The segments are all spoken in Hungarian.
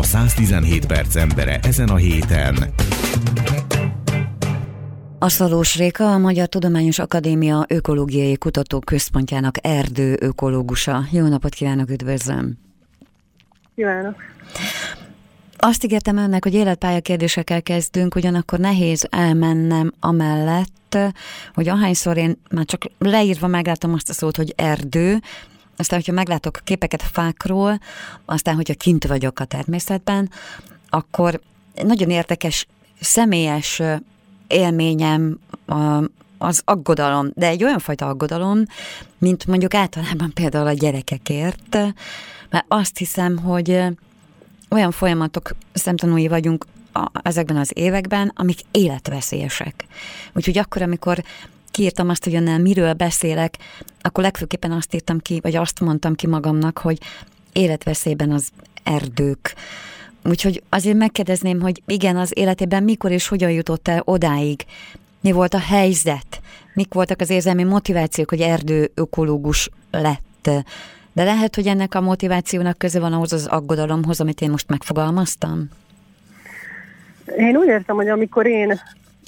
A 117 perc embere ezen a héten. Aszalós Réka, a Magyar Tudományos Akadémia Ökológiai Kutatóközpontjának erdő ökológusa. Jó napot kívánok, üdvözlöm! Kívánok! Azt ígértem önnek, hogy életpálya kérdésekkel kezdünk, ugyanakkor nehéz elmennem amellett, hogy ahányszor én már csak leírva meglátom azt a szót, hogy erdő, aztán, hogyha meglátok képeket fákról, aztán, hogyha kint vagyok a természetben, akkor nagyon érdekes személyes élményem az aggodalom, de egy olyan fajta aggodalom, mint mondjuk általában például a gyerekekért, mert azt hiszem, hogy olyan folyamatok szemtanúi vagyunk a, ezekben az években, amik életveszélyesek. Úgyhogy akkor, amikor kiírtam azt, hogy önnel miről beszélek, akkor legfőképpen azt írtam ki, vagy azt mondtam ki magamnak, hogy életveszélyben az erdők. Úgyhogy azért megkérdezném, hogy igen, az életében mikor és hogyan jutott el odáig? Mi volt a helyzet? Mik voltak az érzelmi motivációk, hogy erdő ökológus lett? De lehet, hogy ennek a motivációnak köze van ahhoz az aggodalomhoz, amit én most megfogalmaztam? Én úgy értem, hogy amikor én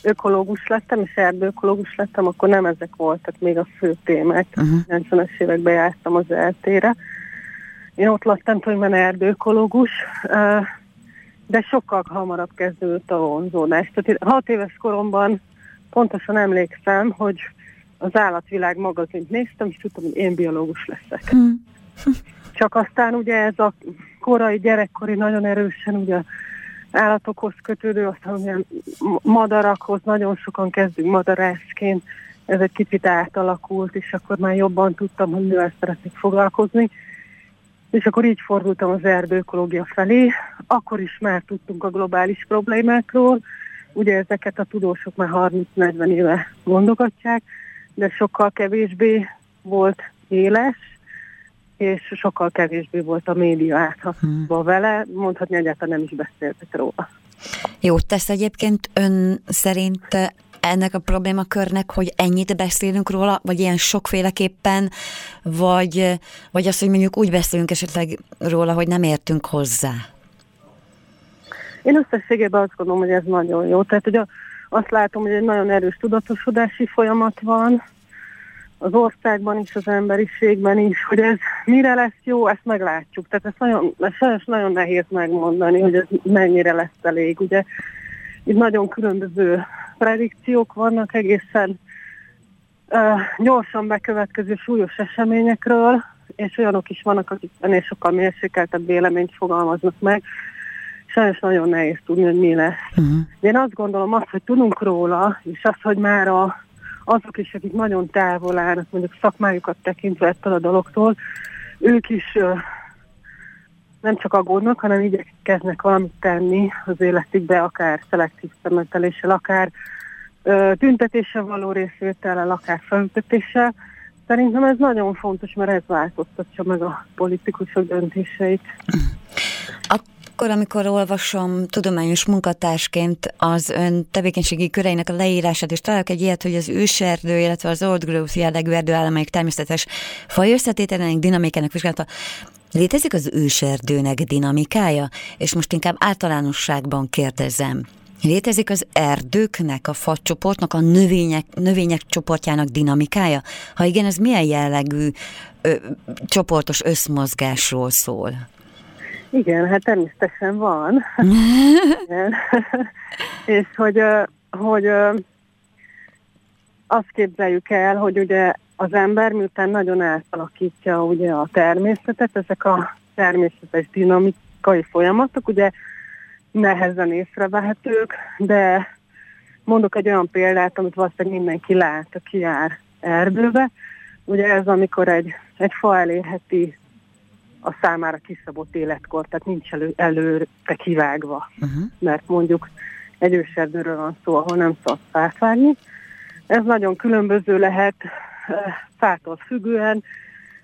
ökológus lettem, és erdőökológus lettem, akkor nem ezek voltak még a fő témák. Uh-huh. 90-es években jártam az eltére. Én ott lettem hogy erdőökológus, de sokkal hamarabb kezdődött a vonzódás. Tehát hat éves koromban pontosan emlékszem, hogy az állatvilág magazint néztem, és tudtam, hogy én biológus leszek. Hmm. Csak aztán ugye ez a korai gyerekkori nagyon erősen ugye állatokhoz kötődő, aztán ugye madarakhoz nagyon sokan kezdünk madarászként, ez egy kicsit átalakult, és akkor már jobban tudtam, hogy mivel szeretnék foglalkozni. És akkor így fordultam az erdőökológia felé. Akkor is már tudtunk a globális problémákról, ugye ezeket a tudósok már 30-40 éve mondogatják, de sokkal kevésbé volt éles, és sokkal kevésbé volt a média áthatva hmm. vele, mondhatni egyáltalán nem is beszéltek róla. Jó, tesz egyébként ön szerint ennek a problémakörnek, hogy ennyit beszélünk róla, vagy ilyen sokféleképpen, vagy, vagy az, hogy mondjuk úgy beszélünk esetleg róla, hogy nem értünk hozzá? Én összességében azt gondolom, hogy ez nagyon jó. Tehát, hogy a, azt látom, hogy egy nagyon erős tudatosodási folyamat van, az országban is, az emberiségben is, hogy ez mire lesz jó, ezt meglátjuk. Tehát ez nagyon, ez nagyon nehéz megmondani, hogy ez mennyire lesz elég. Ugye itt nagyon különböző predikciók vannak egészen uh, gyorsan bekövetkező súlyos eseményekről, és olyanok is vannak, akik ennél sokkal mérsékeltebb véleményt fogalmaznak meg. Sajnos nagyon nehéz tudni, hogy mi lesz. Uh-huh. Én azt gondolom azt, hogy tudunk róla, és az, hogy már a azok is, akik nagyon távol állnak, mondjuk szakmájukat tekintve ettől a dologtól, ők is nem csak aggódnak, hanem igyekeznek valamit tenni az életükbe, akár szelektív szemeteléssel, akár tüntetéssel való részvétellel, akár felültetéssel. Szerintem ez nagyon fontos, mert ez változtatja meg a politikusok döntéseit. Akkor, amikor olvasom tudományos munkatársként az ön tevékenységi köreinek a leírását, és találok egy ilyet, hogy az őserdő, illetve az old growth jellegű erdőállományok természetes faj összetételének dinamikának vizsgálata, Létezik az őserdőnek dinamikája? És most inkább általánosságban kérdezem. Létezik az erdőknek, a facsoportnak, a növények, növények csoportjának dinamikája? Ha igen, ez milyen jellegű ö, csoportos összmozgásról szól? Igen, hát természetesen van. és hogy, hogy azt képzeljük el, hogy ugye az ember miután nagyon átalakítja ugye a természetet, ezek a természetes dinamikai folyamatok ugye nehezen észrevehetők, de mondok egy olyan példát, amit valószínűleg mindenki lát, aki jár erdőbe. Ugye ez, amikor egy, egy fa elérheti a számára kiszabott életkor, tehát nincs elő, előre kivágva, uh-huh. mert mondjuk egy őserdőről van szó, ahol nem szabad fát vágni. Ez nagyon különböző lehet eh, fától függően,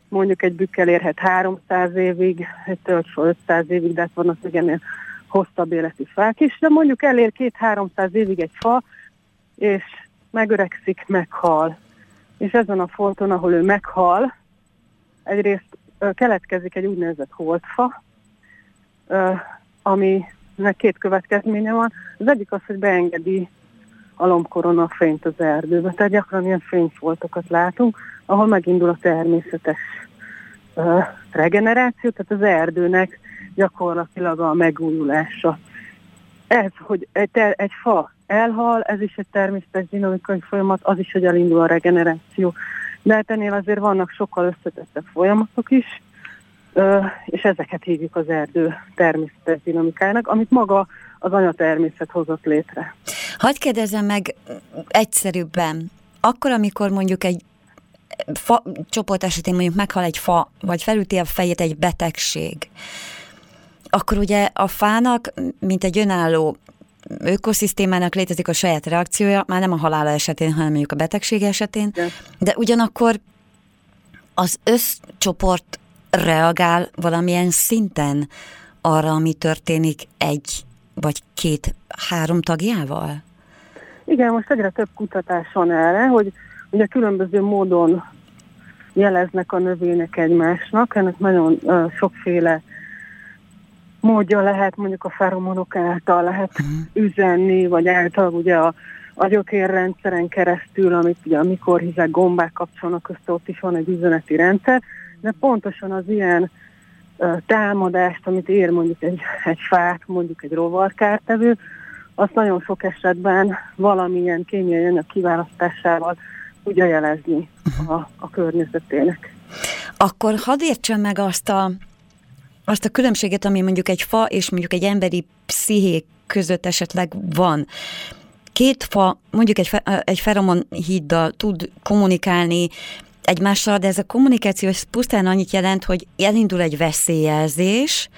mondjuk egy bükkel érhet 300 évig, egy töltsó 500 évig, de hát vannak ennél hosszabb életű fák is, de mondjuk elér 2-300 évig egy fa, és megöregszik, meghal. És ezen a fonton, ahol ő meghal, egyrészt keletkezik egy úgynevezett holdfa, aminek két következménye van. Az egyik az, hogy beengedi a lombkorona fényt az erdőbe. Tehát gyakran ilyen fényfoltokat látunk, ahol megindul a természetes regeneráció, tehát az erdőnek gyakorlatilag a megújulása. Ez, hogy egy, egy fa elhal, ez is egy természetes dinamikai folyamat, az is, hogy elindul a regeneráció. De hát ennél azért vannak sokkal összetettebb folyamatok is, és ezeket hívjuk az erdő természetes dinamikájának, amit maga az anyatermészet hozott létre. Hadd kérdezzem meg egyszerűbben, akkor, amikor mondjuk egy fa csoport esetén mondjuk meghal egy fa, vagy felüti a fejét egy betegség, akkor ugye a fának, mint egy önálló ökoszisztémának létezik a saját reakciója, már nem a halála esetén, hanem mondjuk a betegség esetén, de, de ugyanakkor az összcsoport reagál valamilyen szinten arra, ami történik egy vagy két-három tagjával? Igen, most egyre több kutatás van erre, hogy ugye különböző módon jeleznek a növények egymásnak, ennek nagyon uh, sokféle módja lehet, mondjuk a feromonok által lehet uh-huh. üzenni, vagy által ugye a, a gyökérrendszeren keresztül, amit ugye amikor hizek gombák kapcsolnak között, ott is van egy üzeneti rendszer, de pontosan az ilyen uh, támadást, amit ér mondjuk egy, egy fát, mondjuk egy rovarkártevő, azt nagyon sok esetben valamilyen kémiai anyag kiválasztásával tudja jelezni a, a környezetének. Akkor hadd értsem meg azt a, azt a különbséget, ami mondjuk egy fa és mondjuk egy emberi psziché között esetleg van. Két fa, mondjuk egy, fe, egy feromon híddal tud kommunikálni, egymással, de ez a kommunikáció ez pusztán annyit jelent, hogy elindul egy veszélyjelzés,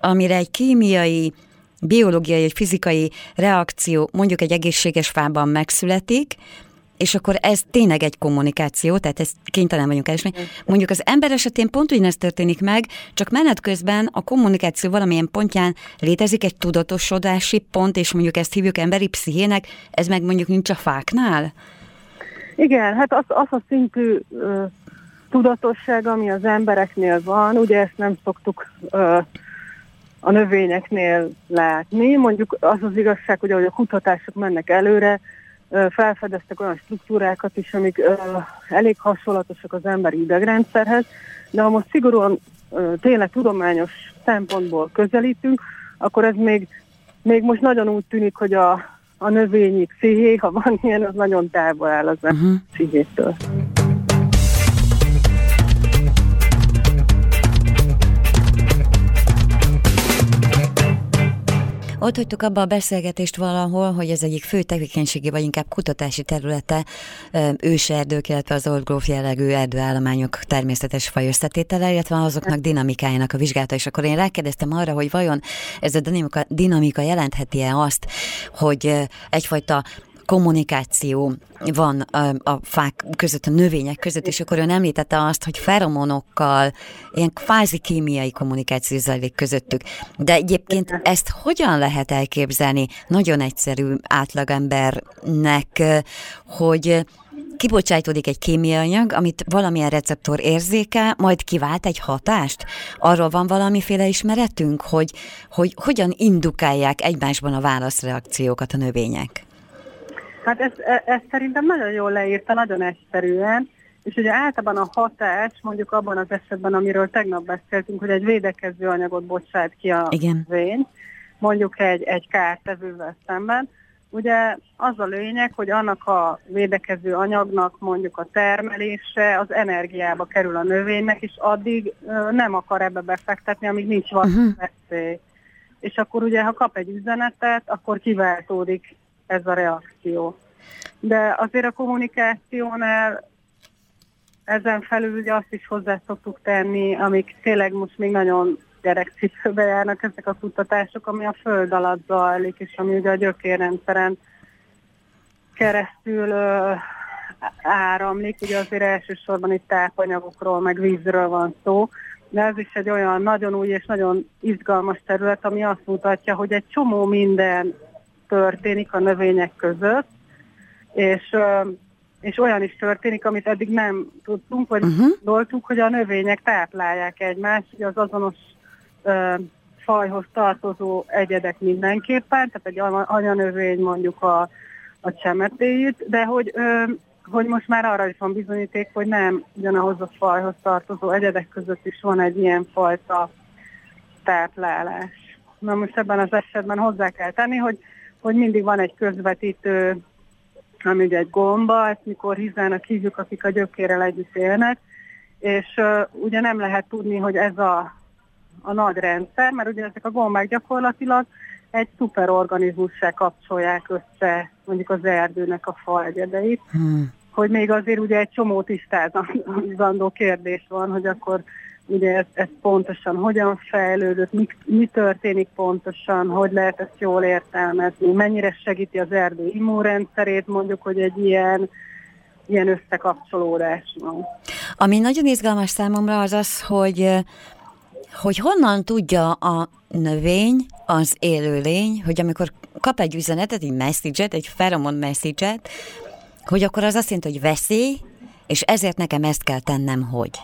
amire egy kémiai, biológiai, egy fizikai reakció mondjuk egy egészséges fában megszületik, és akkor ez tényleg egy kommunikáció, tehát ezt kénytelen vagyunk elismerni. Mondjuk az ember esetén pont ugyanezt történik meg, csak menet közben a kommunikáció valamilyen pontján létezik egy tudatosodási pont, és mondjuk ezt hívjuk emberi pszichének, ez meg mondjuk nincs a fáknál? Igen, hát az, az a szintű ö, tudatosság, ami az embereknél van, ugye ezt nem szoktuk ö, a növényeknél látni. Mondjuk az az igazság, hogy ahogy a kutatások mennek előre, felfedeztek olyan struktúrákat is, amik ö, elég hasonlatosak az emberi idegrendszerhez, de ha most szigorúan ö, tényleg tudományos szempontból közelítünk, akkor ez még, még most nagyon úgy tűnik, hogy a a növényi psziché, ha van ilyen, az nagyon távol áll az uh-huh. pszichétől. Ott hagytuk abba a beszélgetést valahol, hogy ez egyik fő tevékenységi, vagy inkább kutatási területe őserdők, illetve az old growth jellegű erdőállományok természetes faj összetétele, illetve azoknak dinamikájának a vizsgálata. És akkor én rákérdeztem arra, hogy vajon ez a dinamika, dinamika jelentheti-e azt, hogy egyfajta kommunikáció van a, fák között, a növények között, és akkor ön említette azt, hogy feromonokkal ilyen kvázi kémiai kommunikáció zajlik közöttük. De egyébként ezt hogyan lehet elképzelni nagyon egyszerű átlagembernek, hogy kibocsájtódik egy kémiai anyag, amit valamilyen receptor érzékel, majd kivált egy hatást? Arról van valamiféle ismeretünk, hogy, hogy hogyan indukálják egymásban a válaszreakciókat a növények? Hát ez, ez, ez szerintem nagyon jól leírta, nagyon egyszerűen, és ugye általában a hatás, mondjuk abban az esetben, amiről tegnap beszéltünk, hogy egy védekező anyagot bocsát ki a Igen. vény, mondjuk egy, egy kártevővel szemben, ugye az a lényeg, hogy annak a védekező anyagnak mondjuk a termelése az energiába kerül a növénynek, és addig nem akar ebbe befektetni, amíg nincs valami uh-huh. veszély. És akkor ugye, ha kap egy üzenetet, akkor kiváltódik ez a reakció. De azért a kommunikációnál ezen felül ugye azt is hozzá szoktuk tenni, amik tényleg most még nagyon gyerekcipőbe járnak ezek a kutatások, ami a föld alatt zajlik, és ami ugye a gyökérrendszeren keresztül ö, áramlik, ugye azért elsősorban itt tápanyagokról, meg vízről van szó, de ez is egy olyan nagyon új és nagyon izgalmas terület, ami azt mutatja, hogy egy csomó minden történik a növények között, és, és olyan is történik, amit eddig nem tudtunk, vagy uh-huh. gondoltuk, hogy a növények táplálják egymást, hogy az azonos uh, fajhoz tartozó egyedek mindenképpen, tehát egy anyanövény mondjuk a, a csemetéjét, de hogy, ö, hogy most már arra is van bizonyíték, hogy nem ugyanahoz a fajhoz tartozó egyedek között is van egy ilyen fajta táplálás. Na most ebben az esetben hozzá kell tenni, hogy, hogy mindig van egy közvetítő, ami ugye egy gomba, ezt mikor hízának hívjuk, akik a gyökérrel együtt élnek, és uh, ugye nem lehet tudni, hogy ez a, a nagy rendszer, mert ugye ezek a gombák gyakorlatilag egy szuperorganizmussá kapcsolják össze mondjuk az erdőnek a faegyedeit, hmm. hogy még azért ugye egy csomó tisztázandó kérdés van, hogy akkor ugye ez, ez pontosan hogyan fejlődött, mi, mi történik pontosan, hogy lehet ezt jól értelmezni, mennyire segíti az erdő immunrendszerét, mondjuk, hogy egy ilyen ilyen összekapcsolódás van. Ami nagyon izgalmas számomra az az, hogy hogy honnan tudja a növény, az élőlény, hogy amikor kap egy üzenetet, egy message-et, egy feromon message-et, hogy akkor az azt jelenti, hogy veszély, és ezért nekem ezt kell tennem, hogy.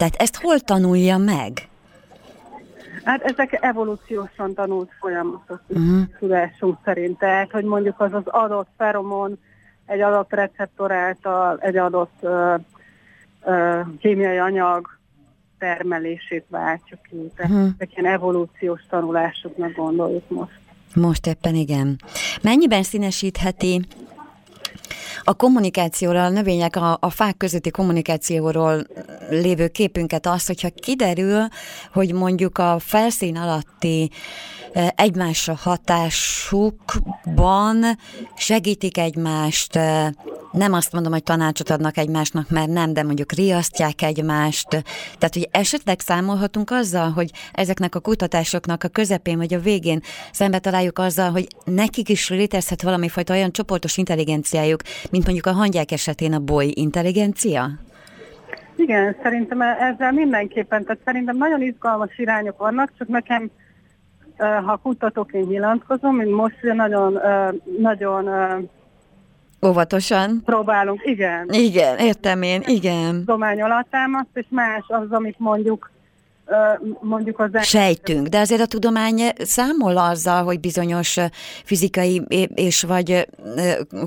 Tehát ezt hol tanulja meg? Hát ezek evolúciósan tanult folyamatok uh-huh. szerint. Tehát, hogy mondjuk az az adott feromon egy adott receptor által egy adott ö, ö, kémiai anyag termelését váltjuk ki. Tehát uh-huh. ezek ilyen evolúciós tanulásoknak gondoljuk most. Most éppen igen. Mennyiben színesítheti a kommunikációról, a növények, a, a fák közötti kommunikációról lévő képünket az, hogyha kiderül, hogy mondjuk a felszín alatti egymásra hatásukban segítik egymást, nem azt mondom, hogy tanácsot adnak egymásnak, mert nem, de mondjuk riasztják egymást. Tehát, hogy esetleg számolhatunk azzal, hogy ezeknek a kutatásoknak a közepén vagy a végén szembe találjuk azzal, hogy nekik is létezhet valami fajta olyan csoportos intelligenciájuk, mint mondjuk a hangyák esetén a boly intelligencia? Igen, szerintem ezzel mindenképpen, tehát szerintem nagyon izgalmas irányok vannak, csak nekem ha kutatóként nyilatkozom, mint most nagyon, nagyon Óvatosan. Próbálunk, igen. Igen, értem én, igen. Tudomány alatt támaszt, és más az, amit mondjuk mondjuk az... Sejtünk, de azért a tudomány számol azzal, hogy bizonyos fizikai és vagy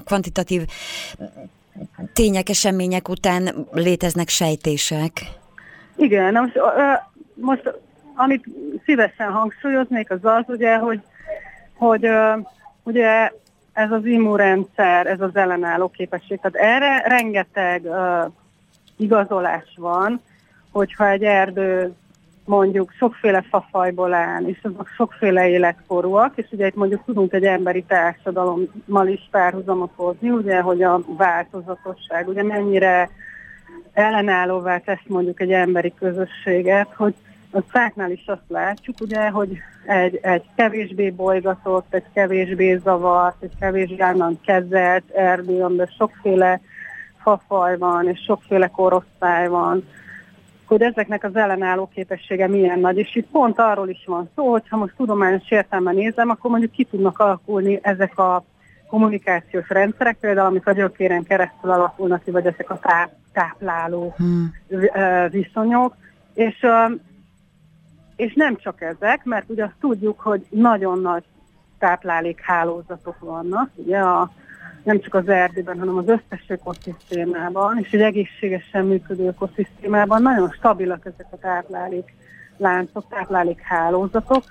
kvantitatív tények, események után léteznek sejtések. Igen, most, most amit szívesen hangsúlyoznék, az az, ugye, hogy, hogy ugye ez az immunrendszer, ez az ellenálló képesség. Tehát erre rengeteg uh, igazolás van, hogyha egy erdő mondjuk sokféle fafajból áll, és azok sokféle életkorúak, és ugye itt mondjuk tudunk egy emberi társadalommal is párhuzamot hozni, ugye, hogy a változatosság, ugye mennyire ellenállóvá tesz mondjuk egy emberi közösséget, hogy a fáknál is azt látjuk, ugye, hogy egy, egy kevésbé bolygatott, egy kevésbé zavart, egy kevésbé árnan kezelt erdő, amiben sokféle fafaj van, és sokféle korosztály van, hogy ezeknek az ellenálló képessége milyen nagy. És itt pont arról is van szó, hogy ha most tudományos értelmen nézem, akkor mondjuk ki tudnak alakulni ezek a kommunikációs rendszerek, például amik a gyökéren keresztül alakulnak ki, vagy ezek a táp, tápláló hmm. viszonyok. És és nem csak ezek, mert ugye azt tudjuk, hogy nagyon nagy táplálékhálózatok vannak, ugye a, nem csak az erdőben, hanem az összes ökoszisztémában, és egy egészségesen működő ökoszisztémában nagyon stabilak ezek a táplálék láncok, táplálékhálózatok,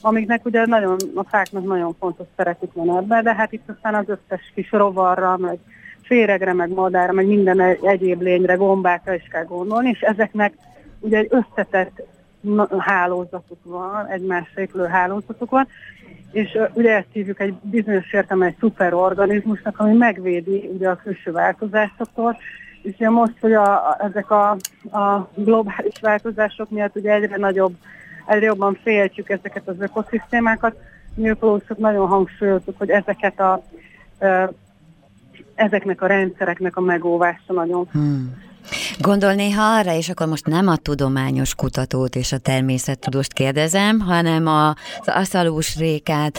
amiknek ugye nagyon, a fáknak nagyon fontos szerepük van ebben, de hát itt aztán az összes kis rovarra, meg féregre, meg madárra, meg minden egyéb lényre, gombákra is kell gondolni, és ezeknek ugye egy összetett hálózatuk van, egymásra épülő hálózatuk van, és ugye ezt hívjuk egy bizonyos értelme egy szuperorganizmusnak, ami megvédi ugye a külső változásoktól, és ugye most, hogy a, ezek a, a globális változások miatt ugye egyre nagyobb, egyre jobban féltjük ezeket az ökoszisztémákat, mi nagyon hangsúlyoztuk, hogy ezeket a, ezeknek a rendszereknek a megóvása nagyon hmm. Gondol néha arra, és akkor most nem a tudományos kutatót és a természettudóst kérdezem, hanem az aszalós rékát,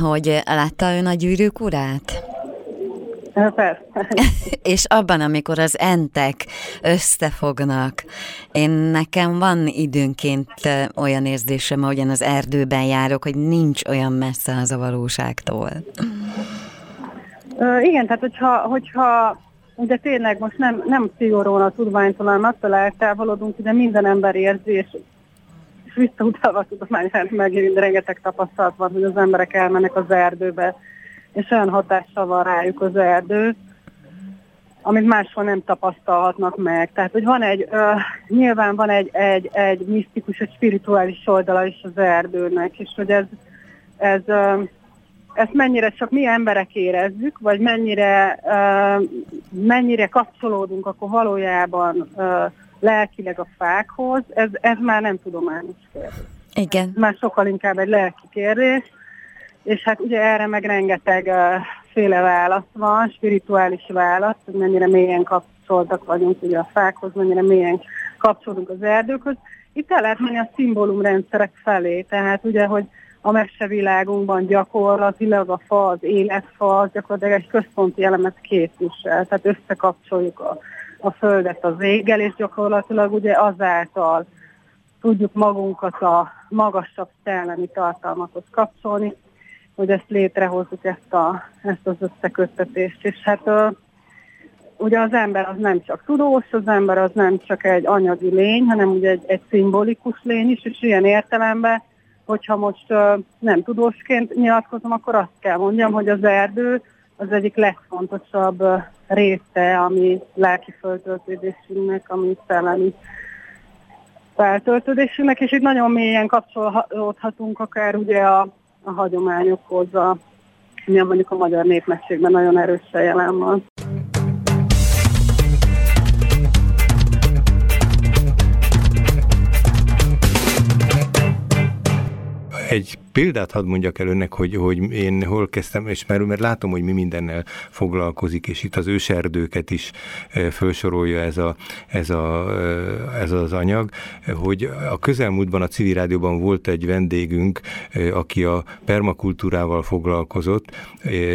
hogy látta ön a gyűrűk urát? és abban, amikor az entek összefognak, én nekem van időnként olyan érzésem, ahogyan az erdőben járok, hogy nincs olyan messze az a valóságtól. Igen, tehát hogyha, hogyha de tényleg most nem, nem szigorúan a tudománytól, hanem attól eltávolodunk, de minden ember érzi, és, és visszautalva a tudományát megint rengeteg tapasztalat van, hogy az emberek elmennek az erdőbe, és olyan hatással van rájuk az erdő, amit máshol nem tapasztalhatnak meg. Tehát, hogy van egy, uh, nyilván van egy, egy, egy misztikus, egy spirituális oldala is az erdőnek, és hogy ez, ez uh, ezt mennyire csak mi emberek érezzük, vagy mennyire, uh, mennyire kapcsolódunk akkor valójában uh, lelkileg a fákhoz, ez, ez már nem tudományos kérdés. Igen. Már sokkal inkább egy lelki kérdés, és hát ugye erre meg rengeteg uh, féle válasz van, spirituális válasz, hogy mennyire mélyen kapcsoltak vagyunk ugye a fákhoz, mennyire mélyen kapcsolódunk az erdőkhöz. Itt el lehet menni a szimbólumrendszerek felé, tehát ugye, hogy a mesevilágunkban gyakorlatilag a fa, az életfa, az gyakorlatilag egy központi elemet képvisel, tehát összekapcsoljuk a, a földet az éggel, és gyakorlatilag ugye azáltal tudjuk magunkat a magasabb szellemi tartalmakhoz kapcsolni, hogy ezt létrehozzuk, ezt, a, ezt az összeköttetést. És hát ugye az ember az nem csak tudós, az ember az nem csak egy anyagi lény, hanem ugye egy, egy szimbolikus lény is, és ilyen értelemben hogyha most nem tudósként nyilatkozom, akkor azt kell mondjam, hogy az erdő az egyik legfontosabb része, ami lelki föltöltődésünknek, ami szellemi feltöltődésünknek, és itt nagyon mélyen kapcsolódhatunk akár ugye a, a hagyományokhoz, a, mi mondjuk a magyar népmességben nagyon erősen jelen van. Egy példát hadd mondjak el önnek, hogy, hogy én hol kezdtem, és mert, mert látom, hogy mi mindennel foglalkozik, és itt az őserdőket is felsorolja ez, a, ez, a, ez az anyag, hogy a közelmúltban a civil rádióban volt egy vendégünk, aki a permakultúrával foglalkozott,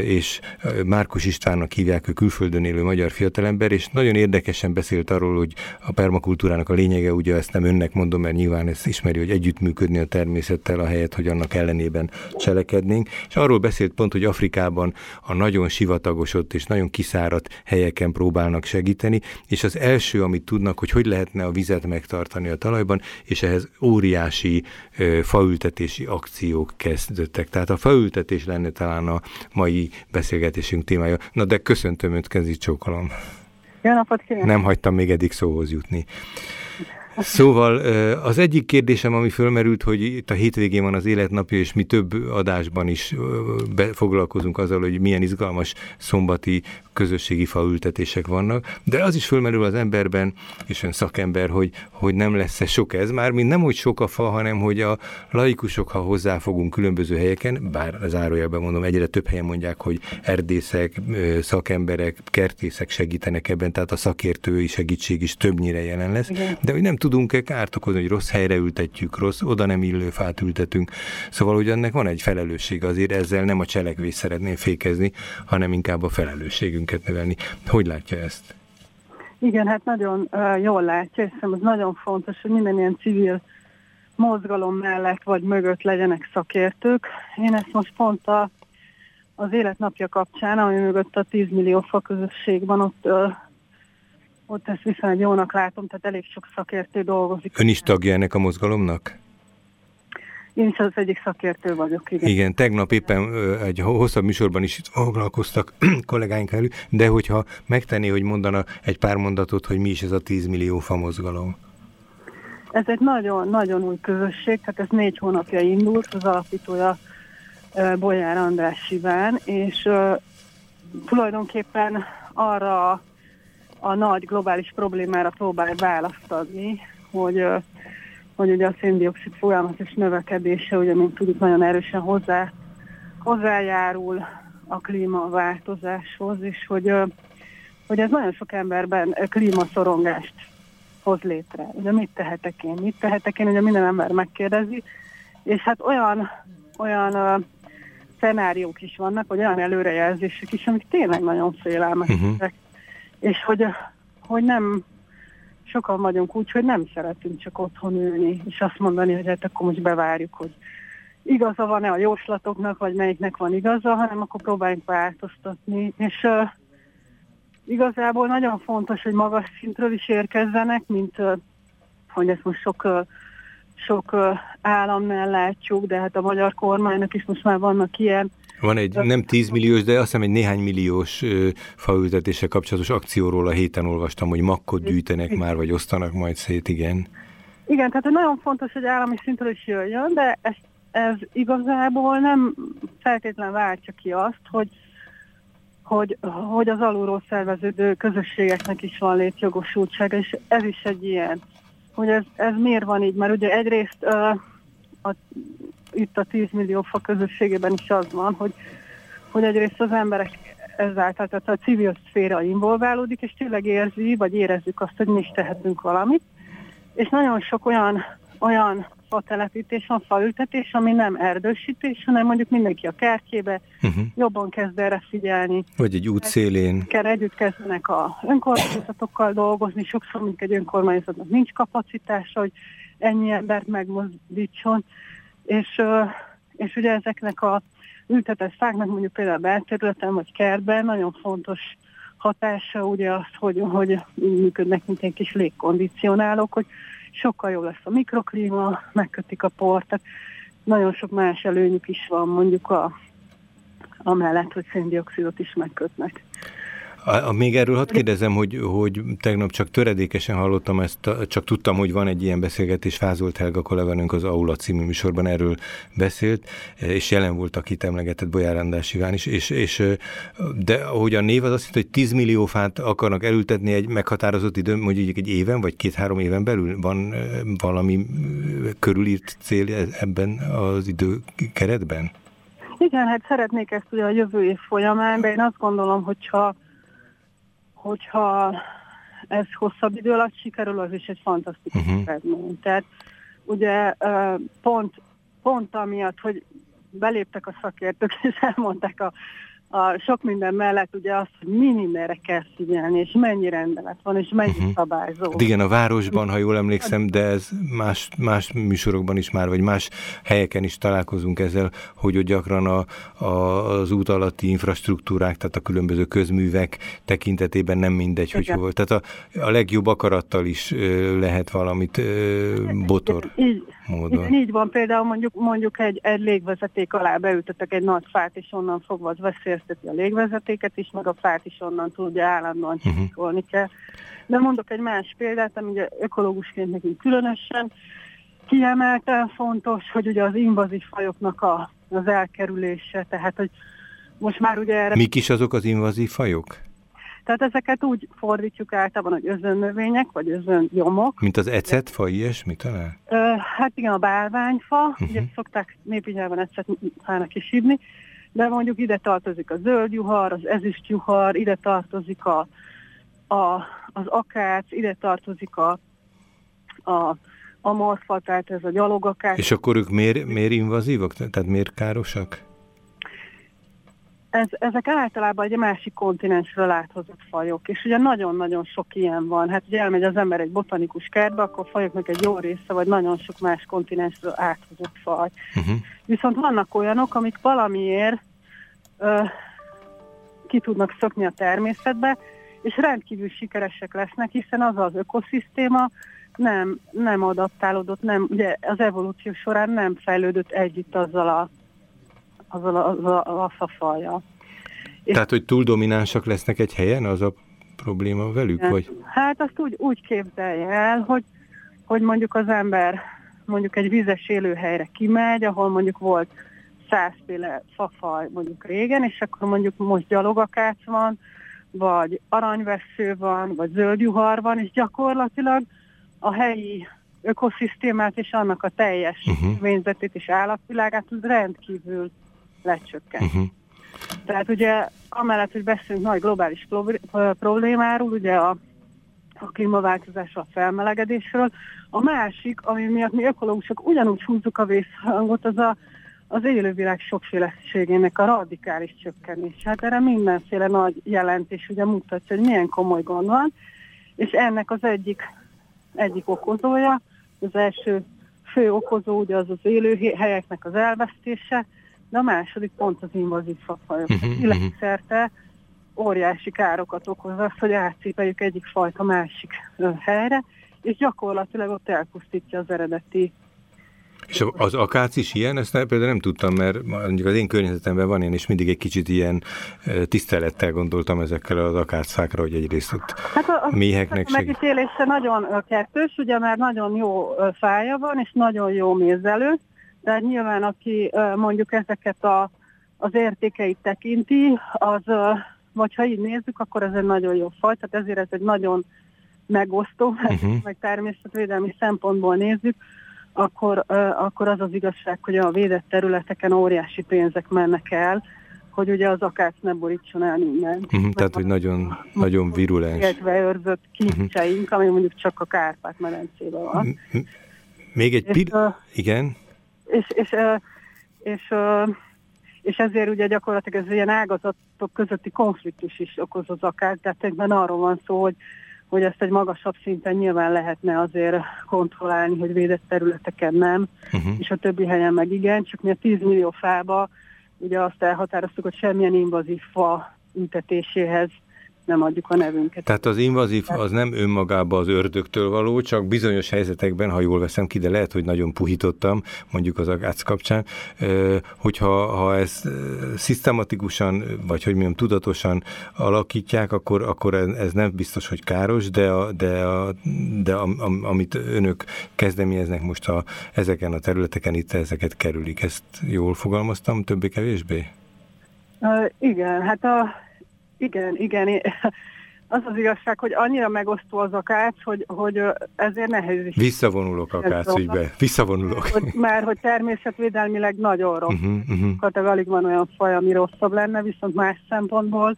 és Márkus Istvánnak hívják, ő külföldön élő magyar fiatalember, és nagyon érdekesen beszélt arról, hogy a permakultúrának a lényege, ugye ezt nem önnek mondom, mert nyilván ezt ismeri, hogy együttműködni a természettel, a helyet, hogy annak ellenében cselekednénk. És arról beszélt pont, hogy Afrikában a nagyon sivatagosott és nagyon kiszáradt helyeken próbálnak segíteni, és az első, amit tudnak, hogy hogy lehetne a vizet megtartani a talajban, és ehhez óriási ö, faültetési akciók kezdődtek. Tehát a faültetés lenne talán a mai beszélgetésünk témája. Na de köszöntöm Önt, Kenzi Csókalom. Jó napot kívánok! Nem hagytam még eddig szóhoz jutni. Szóval az egyik kérdésem, ami fölmerült, hogy itt a hétvégén van az életnapja, és mi több adásban is foglalkozunk azzal, hogy milyen izgalmas szombati közösségi faültetések vannak, de az is fölmerül az emberben, és ön szakember, hogy, hogy nem lesz-e sok ez már, mint nem, hogy sok a fa, hanem hogy a laikusok, ha hozzáfogunk különböző helyeken, bár zárójelben mondom, egyre több helyen mondják, hogy erdészek, szakemberek, kertészek segítenek ebben, tehát a szakértői segítség is többnyire jelen lesz, de hogy nem tudunk-e kárt okozni, hogy rossz helyre ültetjük, rossz, oda nem illő fát ültetünk. Szóval, hogy ennek van egy felelősség azért, ezzel nem a cselekvés szeretném fékezni, hanem inkább a felelősségünk gyermekünket nevelni. Hogy látja ezt? Igen, hát nagyon uh, jól látja, és szerintem ez nagyon fontos, hogy minden ilyen civil mozgalom mellett vagy mögött legyenek szakértők. Én ezt most pont a, az életnapja kapcsán, ami mögött a 10 millió fa közösség van, ott, uh, ott ezt viszonylag jónak látom, tehát elég sok szakértő dolgozik. Ön is tagja ennek a mozgalomnak? Én is az egyik szakértő vagyok, igen. Igen, tegnap éppen egy hosszabb műsorban is foglalkoztak kollégáink elő, de hogyha megtenné, hogy mondana egy pár mondatot, hogy mi is ez a 10 millió fa mozgalom. Ez egy nagyon-nagyon új közösség, tehát ez négy hónapja indult, az alapítója Bolyár András Iván, és tulajdonképpen arra a, nagy globális problémára próbál választ adni, hogy hogy ugye a széndiokszid folyamatos növekedése, ugye, mint tudjuk, nagyon erősen hozzá, hozzájárul a klímaváltozáshoz, és hogy, hogy ez nagyon sok emberben klímaszorongást hoz létre. Ugye mit tehetek én, mit tehetek én, ugye minden ember megkérdezi, és hát olyan, olyan szenáriók is vannak, vagy olyan előrejelzések is, amik tényleg nagyon félelmetesek. Uh-huh. És hogy, hogy nem, sokan vagyunk úgy, hogy nem szeretünk csak otthon ülni, és azt mondani, hogy hát akkor most bevárjuk, hogy igaza van-e a jóslatoknak, vagy melyiknek van igaza, hanem akkor próbáljunk változtatni. És uh, igazából nagyon fontos, hogy magas szintről is érkezzenek, mint uh, hogy ezt most sok, uh, sok államnál látjuk, de hát a magyar kormánynak is most már vannak ilyen van egy nem 10 milliós, de azt hiszem egy néhány milliós faültetése kapcsolatos akcióról a héten olvastam, hogy makkot gyűjtenek már, vagy osztanak majd szét, igen. Igen, tehát nagyon fontos, hogy állami szintről is jöjjön, de ez, ez igazából nem feltétlen váltja ki azt, hogy, hogy, hogy az alulról szerveződő közösségeknek is van létjogosultsága, és ez is egy ilyen, hogy ez, ez miért van így, mert ugye egyrészt uh, a itt a 10 millió fa közösségében is az van, hogy, hogy egyrészt az emberek ezáltal, tehát a civil szféra involválódik, és tényleg érzi, vagy érezzük azt, hogy mi is tehetünk valamit. És nagyon sok olyan, olyan fa telepítés van, faültetés, ami nem erdősítés, hanem mondjuk mindenki a kertjébe uh-huh. jobban kezd erre figyelni. Vagy egy út szélén. Kell együtt kezdenek a önkormányzatokkal dolgozni, sokszor mondjuk egy önkormányzatnak nincs kapacitása, hogy ennyi embert megmozdítson és, és ugye ezeknek a ültetett fáknak mondjuk például a belterületen vagy kertben nagyon fontos hatása ugye az, hogy, hogy működnek, mint egy kis légkondicionálók, hogy sokkal jobb lesz a mikroklíma, megkötik a port, tehát nagyon sok más előnyük is van mondjuk a, amellett, hogy széndiokszidot is megkötnek. A, a, még erről hadd kérdezem, hogy, hogy tegnap csak töredékesen hallottam ezt, csak tudtam, hogy van egy ilyen beszélgetés, Fázolt Helga kolléganőnk az Aula című műsorban erről beszélt, és jelen volt, akit emlegetett Bolyár András Iván is, és, és, de ahogy a név az azt jelenti, hogy 10 millió fát akarnak elültetni egy meghatározott idő, mondjuk egy éven, vagy két-három éven belül van valami körülírt cél ebben az időkeretben? Igen, hát szeretnék ezt ugye a jövő év folyamán, de én azt gondolom, hogyha hogyha ez hosszabb idő alatt sikerül, az is egy fantasztikus uh-huh. eredmény. Tehát ugye pont, pont amiatt, hogy beléptek a szakértők, és elmondták a a sok minden mellett ugye az, hogy mi mindenre kell figyelni, és mennyi rendelet van, és mennyi uh-huh. szabályzó. Hát igen, a városban, ha jól emlékszem, de ez más, más műsorokban is már, vagy más helyeken is találkozunk ezzel, hogy ott gyakran a, a, az út alatti infrastruktúrák, tehát a különböző közművek tekintetében nem mindegy, igen. hogy hol. Tehát a, a legjobb akarattal is ö, lehet valamit ö, botor így, módon. Igen, így van, például mondjuk, mondjuk egy, egy légvezeték alá beültetek egy nagy fát, és onnan fogva az veszély veszélyezteti a légvezetéket is, meg a fát is onnan tudja állandóan uh-huh. csikolni kell. De mondok egy más példát, ami ugye ökológusként nekünk különösen kiemelten fontos, hogy ugye az invazív fajoknak a, az elkerülése, tehát hogy most már ugye erre... Mik is azok az invazív fajok? Tehát ezeket úgy fordítjuk általában, hogy özönnövények, vagy özöngyomok. Mint az ecetfa, ilyesmi talán? Ö, hát igen, a bálványfa, uh-huh. ugye szokták nyelven ecetfának is hívni, de mondjuk ide tartozik a zöld juhar, az ezüst juhar, ide tartozik a, a, az akác, ide tartozik a, a, a morfa, tehát ez a gyalogakác. És akkor ők miért, miért invazívak? Tehát miért károsak? Ez, ezek általában egy másik kontinensről áthozott fajok, és ugye nagyon-nagyon sok ilyen van. Hát ugye elmegy az ember egy botanikus kertbe, akkor a fajoknak egy jó része, vagy nagyon sok más kontinensről áthozott faj. Uh-huh. Viszont vannak olyanok, amik valamiért ö, ki tudnak szökni a természetbe, és rendkívül sikeresek lesznek, hiszen az az ökoszisztéma nem, nem adaptálódott, nem, ugye az evolúció során nem fejlődött együtt azzal a azzal a, azzal a fafajjal. Tehát, hogy túl dominánsak lesznek egy helyen, az a probléma velük? Nem. Vagy? Hát azt úgy, úgy képzelje el, hogy, hogy mondjuk az ember mondjuk egy vizes élőhelyre kimegy, ahol mondjuk volt százféle fafaj mondjuk régen, és akkor mondjuk most gyalogakác van, vagy aranyvesző van, vagy zöldjuhar van, és gyakorlatilag a helyi ökoszisztémát és annak a teljes uh-huh. vényzetét és állatvilágát rendkívül lecsökkent. Uh-huh. Tehát ugye amellett, hogy beszélünk nagy globális problémáról, ugye a, a klímaváltozásról, a felmelegedésről, a másik, ami miatt mi ökológusok ugyanúgy húzzuk a vészhangot, az a, az élővilág sokféleségének a radikális csökkenés. Hát erre mindenféle nagy jelentés ugye mutatja, hogy milyen komoly gond van, és ennek az egyik, egyik okozója, az első fő okozó ugye az az élőhelyeknek az elvesztése, de a második pont az invazív fafajok. Uh-huh, uh-huh. óriási károkat okoz az, hogy átszípeljük egyik fajta másik helyre, és gyakorlatilag ott elpusztítja az eredeti és az akác is ilyen? Ezt például nem tudtam, mert mondjuk az én környezetemben van én, és mindig egy kicsit ilyen tisztelettel gondoltam ezekkel az akácfákra, hogy egyrészt ott hát a, méheknek a megítélése nagyon kettős, ugye mert nagyon jó fája van, és nagyon jó mézelő, de nyilván aki mondjuk ezeket a, az értékeit tekinti, az, vagy ha így nézzük, akkor ez egy nagyon jó faj, tehát ezért ez egy nagyon megosztó, uh-huh. meg természetvédelmi szempontból nézzük, akkor, akkor az az igazság, hogy a védett területeken óriási pénzek mennek el, hogy ugye az akác ne borítson el mindent. Uh-huh, tehát, hogy nagyon, nagyon virulens. Illetve őrzött kincseink, uh-huh. ami mondjuk csak a Kárpát-medencében van. Még egy pil... Uh, igen? És, és, és, és ezért ugye gyakorlatilag ez ilyen ágazatok közötti konfliktus is okoz az akár, tehát egyben arról van szó, hogy hogy ezt egy magasabb szinten nyilván lehetne azért kontrollálni, hogy védett területeken nem, uh-huh. és a többi helyen meg igen, csak mi a 10 millió fába ugye azt elhatároztuk, hogy semmilyen invazív fa ültetéséhez nem adjuk a nevünket. Tehát az invazív az nem önmagában az ördögtől való, csak bizonyos helyzetekben, ha jól veszem ki, de lehet, hogy nagyon puhítottam, mondjuk az agác kapcsán, hogyha ha ez szisztematikusan, vagy hogy mondjam, tudatosan alakítják, akkor, akkor ez nem biztos, hogy káros, de, a, de, a, de a, a, amit önök kezdeményeznek most a, ezeken a területeken, itt ezeket kerülik. Ezt jól fogalmaztam, többé-kevésbé? Uh, igen, hát a igen, igen. Az az igazság, hogy annyira megosztó az akác, hogy, hogy ezért nehéz is. Visszavonulok ügybe. Visszavonulok. Hogy, mert hogy természetvédelmileg nagyon rossz. Uh-huh, uh-huh. Hát alig van olyan faj, ami rosszabb lenne, viszont más szempontból,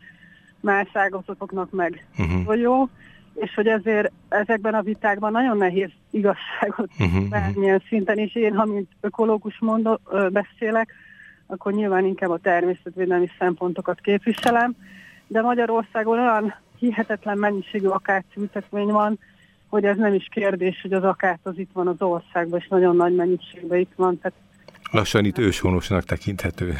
más ágazatoknak meg uh-huh. jó. És hogy ezért ezekben a vitákban nagyon nehéz igazságot uh-huh, bármilyen uh-huh. szinten, és én, ha mint ökológus mondok, beszélek, akkor nyilván inkább a természetvédelmi szempontokat képviselem, de Magyarországon olyan hihetetlen mennyiségű akácültetmény van, hogy ez nem is kérdés, hogy az akác az itt van az országban, és nagyon nagy mennyiségben itt van. Tehát Lassan itt őshonosnak tekinthető.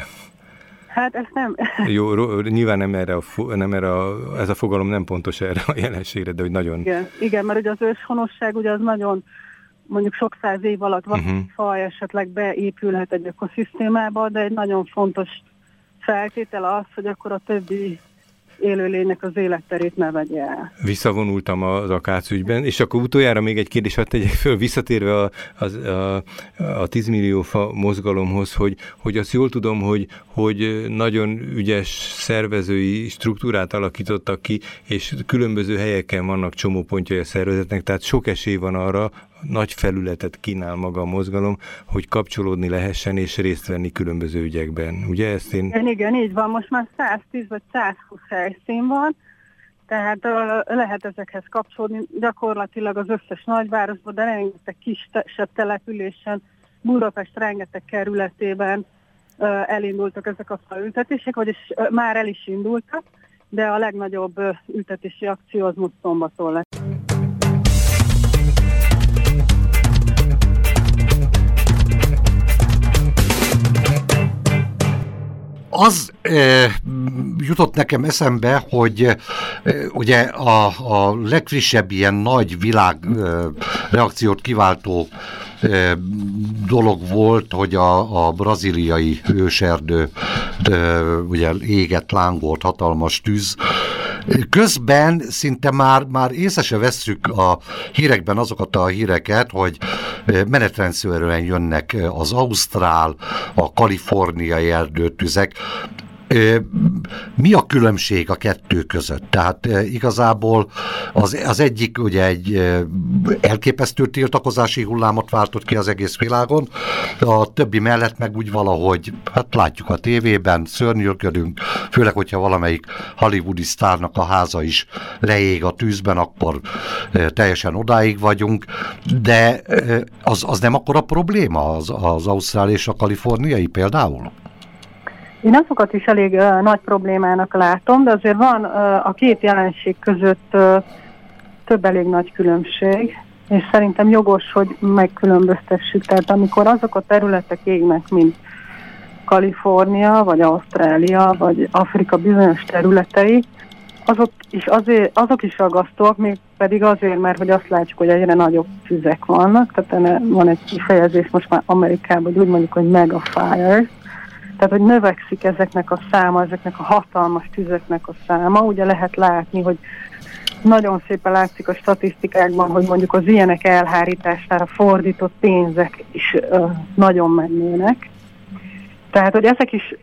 Hát ez nem. Jó, nyilván nem erre, a, nem erre a, ez a fogalom nem pontos erre a jelenségre, de hogy nagyon... Igen, igen mert ugye az őshonosság ugye az nagyon mondjuk sok száz év alatt van uh-huh. faj esetleg beépülhet egy ökoszisztémába, de egy nagyon fontos feltétel az, hogy akkor a többi élőlénynek az életterét ne vegye el. Visszavonultam az akácügyben, és akkor utoljára még egy kérdés hadd tegyek föl, visszatérve a, a, a, a 10 millió fa mozgalomhoz, hogy, hogy azt jól tudom, hogy, hogy nagyon ügyes szervezői struktúrát alakítottak ki, és különböző helyeken vannak csomópontjai a szervezetnek, tehát sok esély van arra, nagy felületet kínál maga a mozgalom, hogy kapcsolódni lehessen és részt venni különböző ügyekben. Ugye ezt én... Igen, igen, így van. Most már 110 vagy 120 helyszín van, tehát lehet ezekhez kapcsolódni gyakorlatilag az összes nagyvárosban, de rengeteg kisebb településen, Budapest rengeteg kerületében elindultak ezek a faültetések, vagyis már el is indultak, de a legnagyobb ültetési akció az most szombaton lesz. Az e, jutott nekem eszembe, hogy e, ugye a, a legfrissebb ilyen nagy világ e, reakciót kiváltó dolog volt, hogy a, a braziliai őserdő e, ugye égett, lángolt, hatalmas tűz, Közben szinte már, már észre se vesszük a hírekben azokat a híreket, hogy menetrendszerűen jönnek az ausztrál, a kaliforniai erdőtüzek. Mi a különbség a kettő között? Tehát igazából az, az egyik ugye egy elképesztő tiltakozási hullámot váltott ki az egész világon, a többi mellett meg úgy valahogy, hát látjuk a tévében, szörnyűködünk, főleg, hogyha valamelyik hollywoodi sztárnak a háza is leég a tűzben, akkor teljesen odáig vagyunk, de az, az nem akkor a probléma az, az ausztrál és a kaliforniai például? Én azokat is elég uh, nagy problémának látom, de azért van uh, a két jelenség között uh, több elég nagy különbség, és szerintem jogos, hogy megkülönböztessük. Tehát amikor azok a területek égnek, mint Kalifornia, vagy Ausztrália, vagy Afrika bizonyos területei, azok is, azért, azok is aggasztóak, még pedig azért, mert hogy azt látjuk, hogy egyre nagyobb tüzek vannak, tehát van egy kifejezés most már Amerikában, hogy úgy mondjuk, hogy mega fire, tehát hogy növekszik ezeknek a száma, ezeknek a hatalmas tüzeknek a száma, ugye lehet látni, hogy nagyon szépen látszik a statisztikákban, hogy mondjuk az ilyenek elhárítására fordított pénzek is ö, nagyon mennének. Tehát, hogy ezek is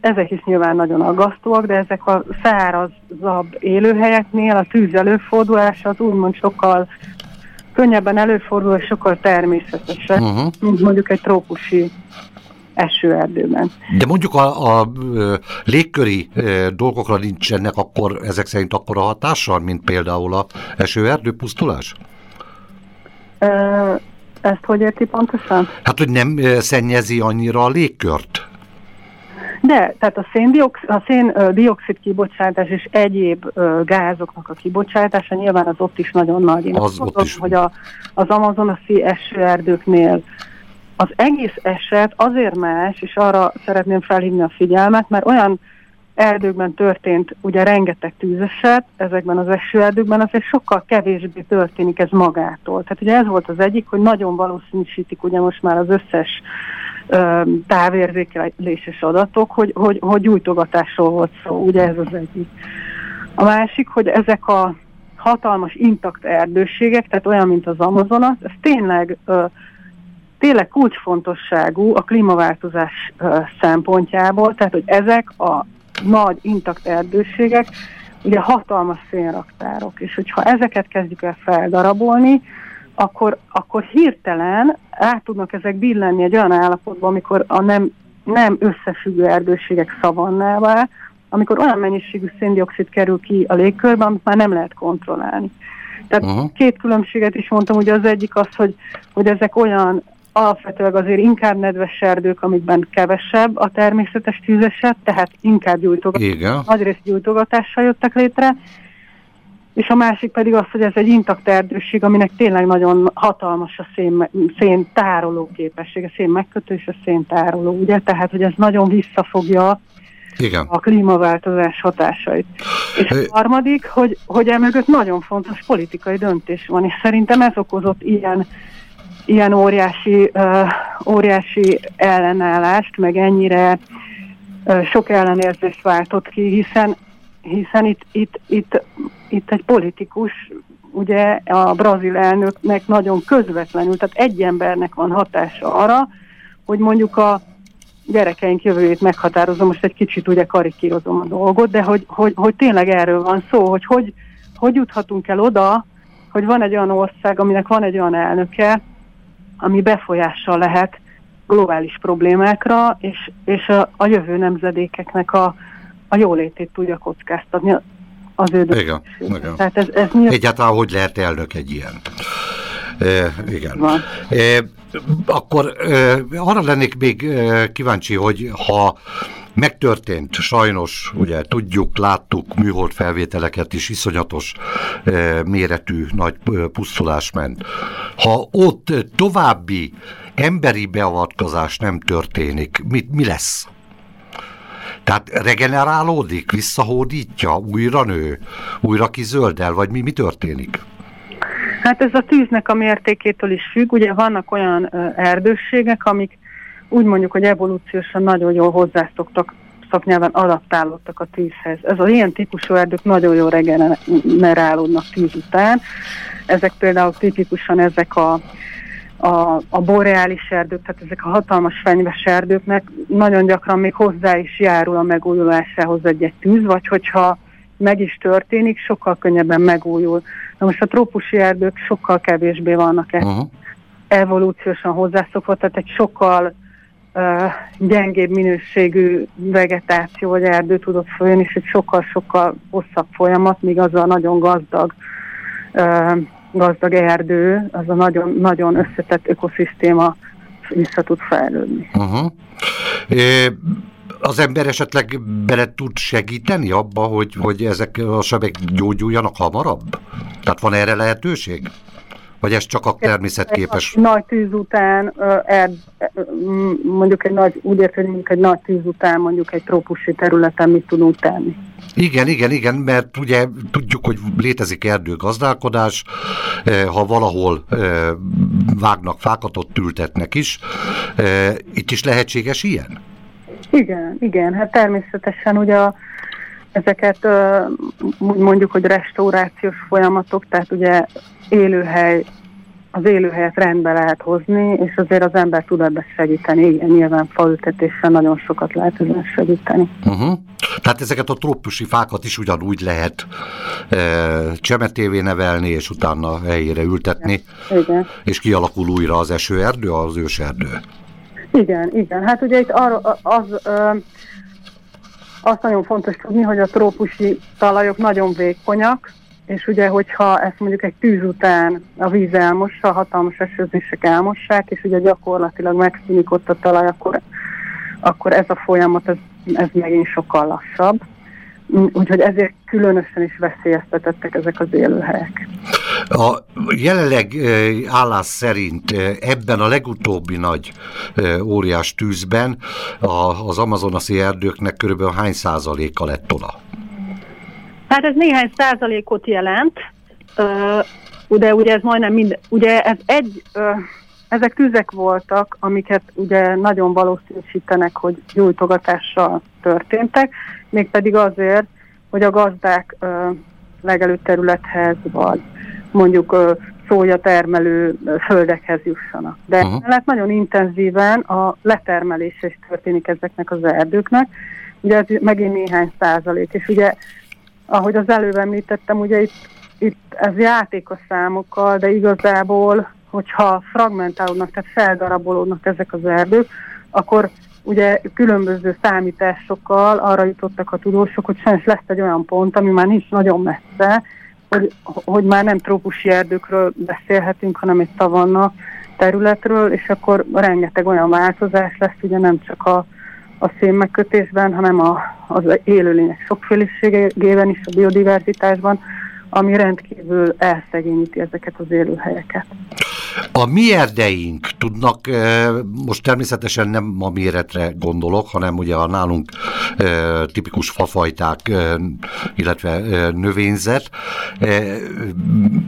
ezek is nyilván nagyon aggasztóak, de ezek a szárazabb élőhelyeknél a tűz előfordulása az úgymond sokkal könnyebben előfordul, és sokkal természetesebb, uh-huh. mint mondjuk egy trópusi esőerdőben. De mondjuk a, a légköri dolgokra nincsenek akkor ezek szerint akkor a hatással, mint például a esőerdő pusztulás? Ezt hogy érti pontosan? Hát, hogy nem szennyezi annyira a légkört? De, tehát a széndiokszid, a széndiokszid kibocsátás és egyéb uh, gázoknak a kibocsátása nyilván az ott is nagyon nagy. Én az ott is. hogy a, az amazonasi esőerdőknél az egész eset azért más, és arra szeretném felhívni a figyelmet, mert olyan erdőkben történt ugye rengeteg tűzeset, ezekben az esőerdőkben azért sokkal kevésbé történik ez magától. Tehát ugye ez volt az egyik, hogy nagyon valószínűsítik ugye most már az összes ö, távérzékeléses adatok, hogy, hogy, hogy gyújtogatásról volt szó, ugye ez az egyik. A másik, hogy ezek a hatalmas intakt erdőségek, tehát olyan, mint az Amazonas, ez tényleg ö, tényleg kulcsfontosságú a klímaváltozás szempontjából, tehát hogy ezek a nagy intakt erdőségek ugye hatalmas szénraktárok, és hogyha ezeket kezdjük el feldarabolni, akkor, akkor hirtelen át tudnak ezek billenni egy olyan állapotba, amikor a nem, nem összefüggő erdőségek szavannává, amikor olyan mennyiségű széndiokszid kerül ki a légkörbe, amit már nem lehet kontrollálni. Tehát uh-huh. két különbséget is mondtam, ugye az egyik az, hogy, hogy ezek olyan alapvetően azért inkább nedves erdők, amikben kevesebb a természetes tűzeset, tehát inkább gyújtogatás, nagyrészt gyújtogatással jöttek létre, és a másik pedig az, hogy ez egy intakt erdőség, aminek tényleg nagyon hatalmas a szén, szén tároló képessége, szén megkötő és a szén tároló, ugye? Tehát, hogy ez nagyon visszafogja igen. a klímaváltozás hatásait. És a harmadik, hogy, hogy emögött nagyon fontos politikai döntés van, és szerintem ez okozott ilyen ilyen óriási, óriási ellenállást, meg ennyire sok ellenérzést váltott ki, hiszen, hiszen itt, itt, itt, itt egy politikus, ugye a brazil elnöknek nagyon közvetlenül, tehát egy embernek van hatása arra, hogy mondjuk a gyerekeink jövőjét meghatározom, most egy kicsit ugye karikírozom a dolgot, de hogy, hogy, hogy tényleg erről van szó, hogy, hogy hogy juthatunk el oda, hogy van egy olyan ország, aminek van egy olyan elnöke, ami befolyással lehet globális problémákra, és, és a, a jövő nemzedékeknek a, a jólétét tudja kockáztatni az ő igen, igen. Tehát ez, ez nyilván... Egyáltalán hogy lehet elnök egy ilyen? E, igen. Van. E, akkor arra lennék még kíváncsi, hogy ha Megtörtént, sajnos, ugye tudjuk, láttuk műhold felvételeket is, iszonyatos méretű nagy pusztulás ment. Ha ott további emberi beavatkozás nem történik, mit, mi lesz? Tehát regenerálódik, visszahódítja, újra nő, újra kizöldel, vagy mi, mi történik? Hát ez a tűznek a mértékétől is függ. Ugye vannak olyan erdősségek, amik úgy mondjuk, hogy evolúciósan nagyon jól hozzászoktak szaknyelven adaptálódtak a tűzhez. Ez az ilyen típusú erdők nagyon jól regenerálódnak tűz után. Ezek például tipikusan ezek a a, a boreális erdők, tehát ezek a hatalmas fenyves erdőknek nagyon gyakran még hozzá is járul a megújulásához egy-egy tűz, vagy hogyha meg is történik, sokkal könnyebben megújul. Na most a trópusi erdők sokkal kevésbé vannak uh -huh. evolúciósan hozzászokva, tehát egy sokkal uh, gyengébb minőségű vegetáció vagy erdő tudott följönni, és egy sokkal-sokkal hosszabb folyamat, míg az a nagyon gazdag uh, gazdag erdő, az a nagyon, nagyon összetett ökoszisztéma vissza tud fejlődni. Uh -huh. É, az ember esetleg bele tud segíteni abba, hogy, hogy ezek a sebek gyógyuljanak hamarabb? Tehát van erre lehetőség? Vagy ez csak a természetképes? Egy nagy tűz után, mondjuk egy nagy, úgy mondjuk egy nagy tűz után mondjuk egy trópusi területen mit tudunk tenni. Igen, igen, igen, mert ugye tudjuk, hogy létezik erdőgazdálkodás, ha valahol vágnak fákat, ott ültetnek is. Itt is lehetséges ilyen? Igen, igen, hát természetesen ugye a, ezeket mondjuk, hogy restaurációs folyamatok, tehát ugye élőhely, az élőhelyet rendbe lehet hozni, és azért az ember tud ebbe segíteni. Igen, nyilván faültetéssel nagyon sokat lehet ezen segíteni. Uh-huh. Tehát ezeket a trópusi fákat is ugyanúgy lehet e, csemetévé nevelni, és utána helyére ültetni, igen. és kialakul újra az esőerdő, az őserdő. Igen, igen. Hát ugye itt arra, az, ö, azt nagyon fontos tudni, hogy a trópusi talajok nagyon vékonyak, és ugye, hogyha ezt mondjuk egy tűz után a víz elmossa, hatalmas esőzések elmossák, és ugye gyakorlatilag megszűnik ott a talaj, akkor, akkor ez a folyamat, ez, ez megint sokkal lassabb. Úgyhogy ezért különösen is veszélyeztetettek ezek az élőhelyek. A jelenleg állás szerint ebben a legutóbbi nagy óriás tűzben az amazonasi erdőknek körülbelül hány százaléka lett tola? Hát ez néhány százalékot jelent, de ugye ez majdnem mind, ugye ez egy, ezek tüzek voltak, amiket ugye nagyon valószínűsítenek, hogy gyújtogatással történtek, mégpedig azért, hogy a gazdák legelőtt területhez, vagy mondjuk szója termelő földekhez jussanak. De uh-huh. mellett nagyon intenzíven a letermelése is történik ezeknek az erdőknek, ugye ez megint néhány százalék, és ugye ahogy az előbb említettem, ugye itt, itt ez játék a számokkal, de igazából, hogyha fragmentálódnak, tehát feldarabolódnak ezek az erdők, akkor ugye különböző számításokkal arra jutottak a tudósok, hogy sajnos lesz egy olyan pont, ami már nincs nagyon messze, hogy, hogy már nem trópusi erdőkről beszélhetünk, hanem egy tavanna területről, és akkor rengeteg olyan változás lesz, ugye nem csak a a szénmegkötésben, hanem a, az élőlények sokféleségében is, a biodiverzitásban, ami rendkívül elszegényíti ezeket az élőhelyeket. A mi erdeink tudnak, most természetesen nem a méretre gondolok, hanem ugye a nálunk tipikus fafajták, illetve növényzet,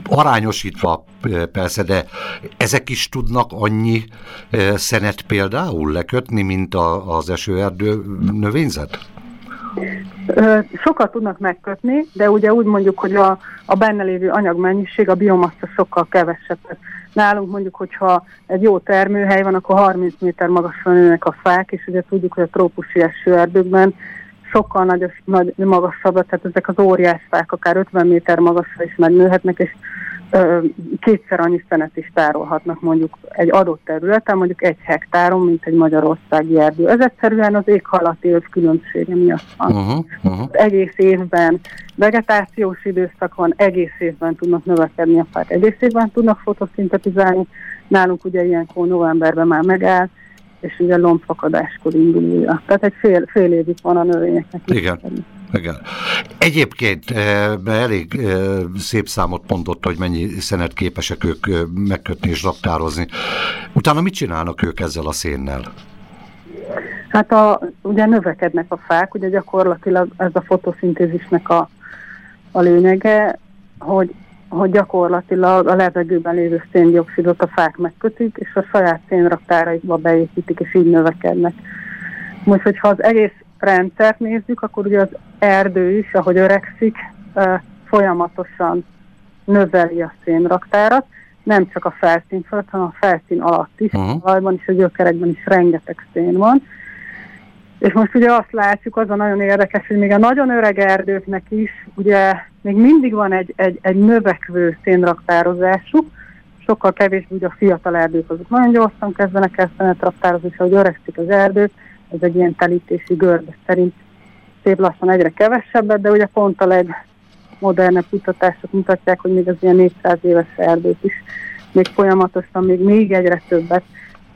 arányosítva persze, de ezek is tudnak annyi szenet például lekötni, mint az esőerdő növényzet? Sokat tudnak megkötni, de ugye úgy mondjuk, hogy a, a benne lévő anyagmennyiség, a biomassa sokkal kevesebb. Nálunk mondjuk, hogyha egy jó termőhely van, akkor 30 méter magasra nőnek a fák, és ugye tudjuk, hogy a trópusi esőerdőkben sokkal nagyos, nagy, magasabb, tehát ezek az óriás fák akár 50 méter magasra is megnőhetnek, és kétszer annyi szenet is tárolhatnak mondjuk egy adott területen, mondjuk egy hektáron, mint egy magyarországi erdő. Ez egyszerűen az éghalati öv különbsége miatt van. Uh-huh, uh-huh. Egész évben vegetációs időszak van, egész évben tudnak növekedni a fák, egész évben tudnak fotoszintetizálni. Nálunk ugye ilyenkor novemberben már megáll, és ugye lombfakadáskor indul újra. Tehát egy fél, fél évig van a növényeknek. Igen. Igen. Egyébként eh, elég eh, szép számot mondott, hogy mennyi szenet képesek ők eh, megkötni és raktározni. Utána mit csinálnak ők ezzel a szénnel? Hát a, ugye növekednek a fák, ugye gyakorlatilag ez a fotoszintézisnek a, a lényege, hogy, hogy gyakorlatilag a levegőben lévő széndiokszidot a fák megkötik, és a saját szénraktáraikba beépítik, és így növekednek. Most, hogyha az egész rendszert nézzük, akkor ugye az erdő is, ahogy öregszik, folyamatosan növeli a szénraktárat, nem csak a felszín fölött, hanem a felszín alatt is, uh-huh. a talajban is, a gyökerekben is rengeteg szén van. És most ugye azt látjuk, az a nagyon érdekes, hogy még a nagyon öreg erdőknek is ugye még mindig van egy, egy, egy növekvő szénraktározásuk, sokkal kevésbé ugye a fiatal erdők, azok nagyon gyorsan kezdenek el szenet raktározni, és ahogy öregszik az erdőt, ez egy ilyen telítési görbe szerint szép lassan egyre kevesebbet, de ugye pont a legmodernebb kutatások mutatják, hogy még az ilyen 400 éves erdők is még folyamatosan, még, még egyre többet.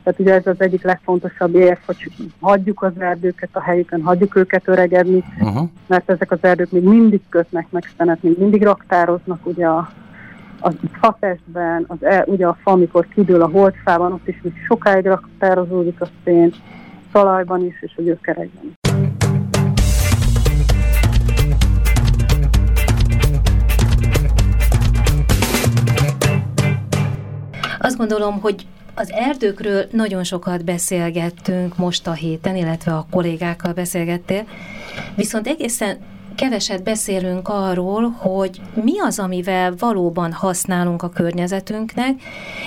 Tehát ugye ez az egyik legfontosabb érv, hogy hagyjuk az erdőket a helyükön, hagyjuk őket öregedni, uh-huh. mert ezek az erdők még mindig kötnek meg szenet, még mindig raktároznak ugye a, a fatestben, az, e, ugye a fa, amikor kidől a holdfában, ott is még sokáig raktározódik a szén, talajban is, és a gyökerekben. Azt gondolom, hogy az erdőkről nagyon sokat beszélgettünk most a héten, illetve a kollégákkal beszélgettél, viszont egészen keveset beszélünk arról, hogy mi az, amivel valóban használunk a környezetünknek,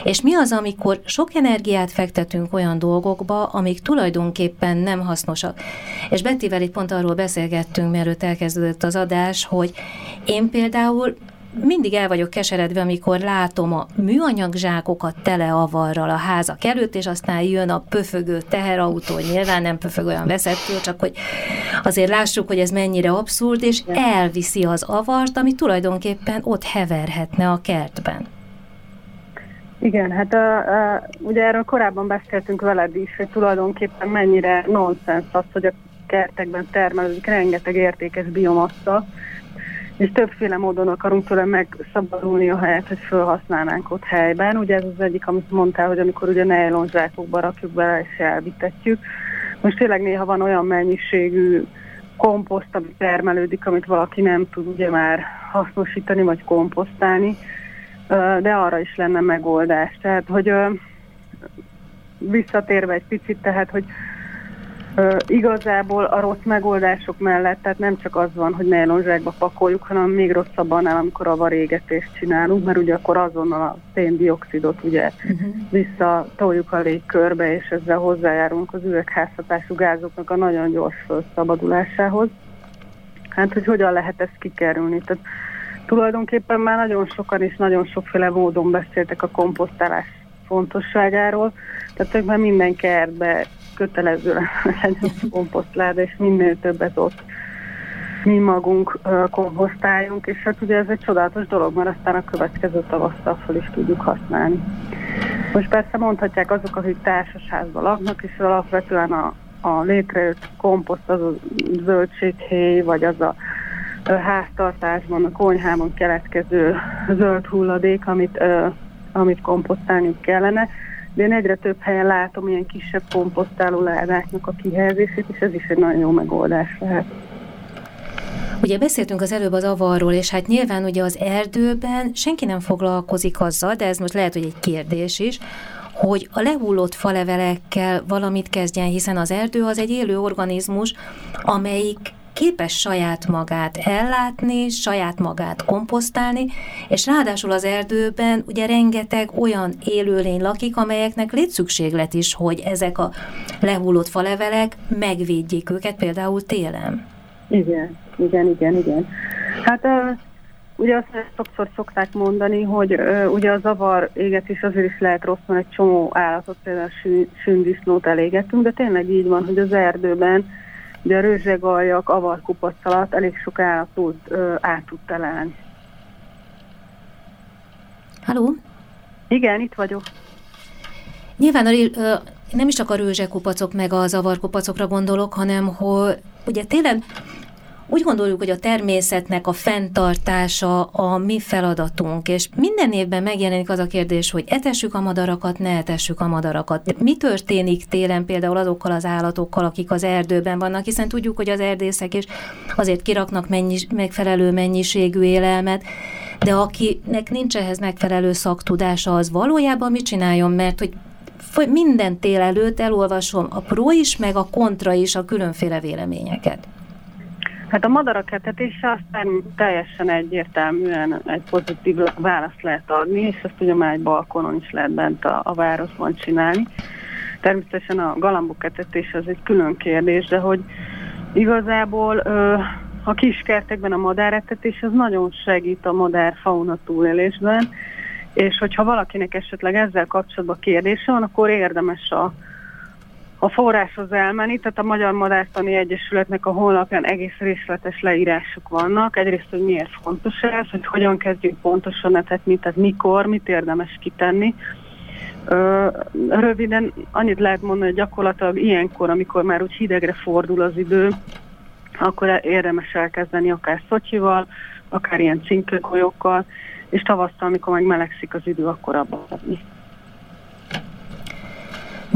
és mi az, amikor sok energiát fektetünk olyan dolgokba, amik tulajdonképpen nem hasznosak. És Bettivel itt pont arról beszélgettünk, mielőtt elkezdődött az adás, hogy én például mindig el vagyok keseredve, amikor látom a műanyag zsákokat tele avarral a házak előtt, és aztán jön a pöfögő teherautó, nyilván nem pöfög olyan veszettől, csak hogy azért lássuk, hogy ez mennyire abszurd, és elviszi az avart, ami tulajdonképpen ott heverhetne a kertben. Igen, hát a, a, ugye erről korábban beszéltünk veled is, hogy tulajdonképpen mennyire nonsens az, hogy a kertekben termelődik rengeteg értékes biomassa, és többféle módon akarunk tőle megszabadulni helyet, hogy felhasználnánk ott helyben. Ugye ez az egyik, amit mondtál, hogy amikor ugye nylon zsákokba rakjuk bele és elvitetjük. Most tényleg néha van olyan mennyiségű komposzt, ami termelődik, amit valaki nem tud ugye már hasznosítani vagy komposztálni, de arra is lenne megoldás. Tehát, hogy visszatérve egy picit, tehát, hogy igazából a rossz megoldások mellett, tehát nem csak az van, hogy nylonzsákba pakoljuk, hanem még rosszabban áll, amikor a varégetést csinálunk, mert ugye akkor azonnal a széndiokszidot ugye uh-huh. visszatoljuk a légkörbe, és ezzel hozzájárulunk az üvegházhatású gázoknak a nagyon gyors felszabadulásához. Hát, hogy hogyan lehet ezt kikerülni? Tehát tulajdonképpen már nagyon sokan és nagyon sokféle módon beszéltek a komposztálás fontosságáról, tehát már minden kertbe kötelező legyen a komposztláda, és minél többet ott mi magunk komposztáljunk, és hát ugye ez egy csodálatos dolog, mert aztán a következő tavasszal fel is tudjuk használni. Most persze mondhatják azok, akik társasházban laknak, és alapvetően a, a létrejött komposzt, az a zöldséghéj, vagy az a háztartásban, a konyhában keletkező zöld hulladék, amit, amit komposztálni kellene, de én egyre több helyen látom ilyen kisebb komposztáló ládáknak a kihelyezését, és ez is egy nagyon jó megoldás lehet. Ugye beszéltünk az előbb az avarról, és hát nyilván ugye az erdőben senki nem foglalkozik azzal, de ez most lehet, hogy egy kérdés is, hogy a lehullott falevelekkel valamit kezdjen, hiszen az erdő az egy élő organizmus, amelyik képes saját magát ellátni, saját magát komposztálni, és ráadásul az erdőben ugye rengeteg olyan élőlény lakik, amelyeknek létszükséglet is, hogy ezek a lehullott falevelek megvédjék őket például télen. Igen, igen, igen, igen. Hát uh, ugye azt sokszor szokták mondani, hogy uh, ugye a zavar égetés azért is lehet rossz, mert egy csomó állatot, például a sündisznót elégetünk, de tényleg így van, hogy az erdőben de a rőzsegaljak avarkupac alatt elég sok állatot ö, át tud találni. Halló? Igen, itt vagyok. Nyilván a, ö, nem is csak a rőzsekupacok meg a zavarkupacokra gondolok, hanem hogy ugye tényleg úgy gondoljuk, hogy a természetnek a fenntartása a mi feladatunk, és minden évben megjelenik az a kérdés, hogy etessük a madarakat, ne etessük a madarakat. Mi történik télen például azokkal az állatokkal, akik az erdőben vannak, hiszen tudjuk, hogy az erdészek is azért kiraknak mennyis, megfelelő mennyiségű élelmet, de akinek nincs ehhez megfelelő szaktudása, az valójában mit csináljon, mert hogy minden tél előtt elolvasom a pro is, meg a kontra is a különféle véleményeket. Hát a madarak etetése aztán teljesen egyértelműen egy pozitív választ lehet adni, és azt ugye már egy balkonon is lehet bent a, a városban csinálni. Természetesen a galambok etetése az egy külön kérdés, de hogy igazából ö, a kiskertekben a madáretetés az nagyon segít a madár fauna túlélésben, és hogyha valakinek esetleg ezzel kapcsolatban kérdése van, akkor érdemes a, a forráshoz elmenni, tehát a Magyar Madártani Egyesületnek a honlapján egész részletes leírások vannak. Egyrészt, hogy miért fontos ez, hogy hogyan kezdjünk pontosan etetni, tehát mikor, mit érdemes kitenni. Röviden annyit lehet mondani, hogy gyakorlatilag ilyenkor, amikor már úgy hidegre fordul az idő, akkor érdemes elkezdeni akár szocsival, akár ilyen cinkökolyokkal, és tavasztal, amikor meg melegszik az idő, akkor abba adni.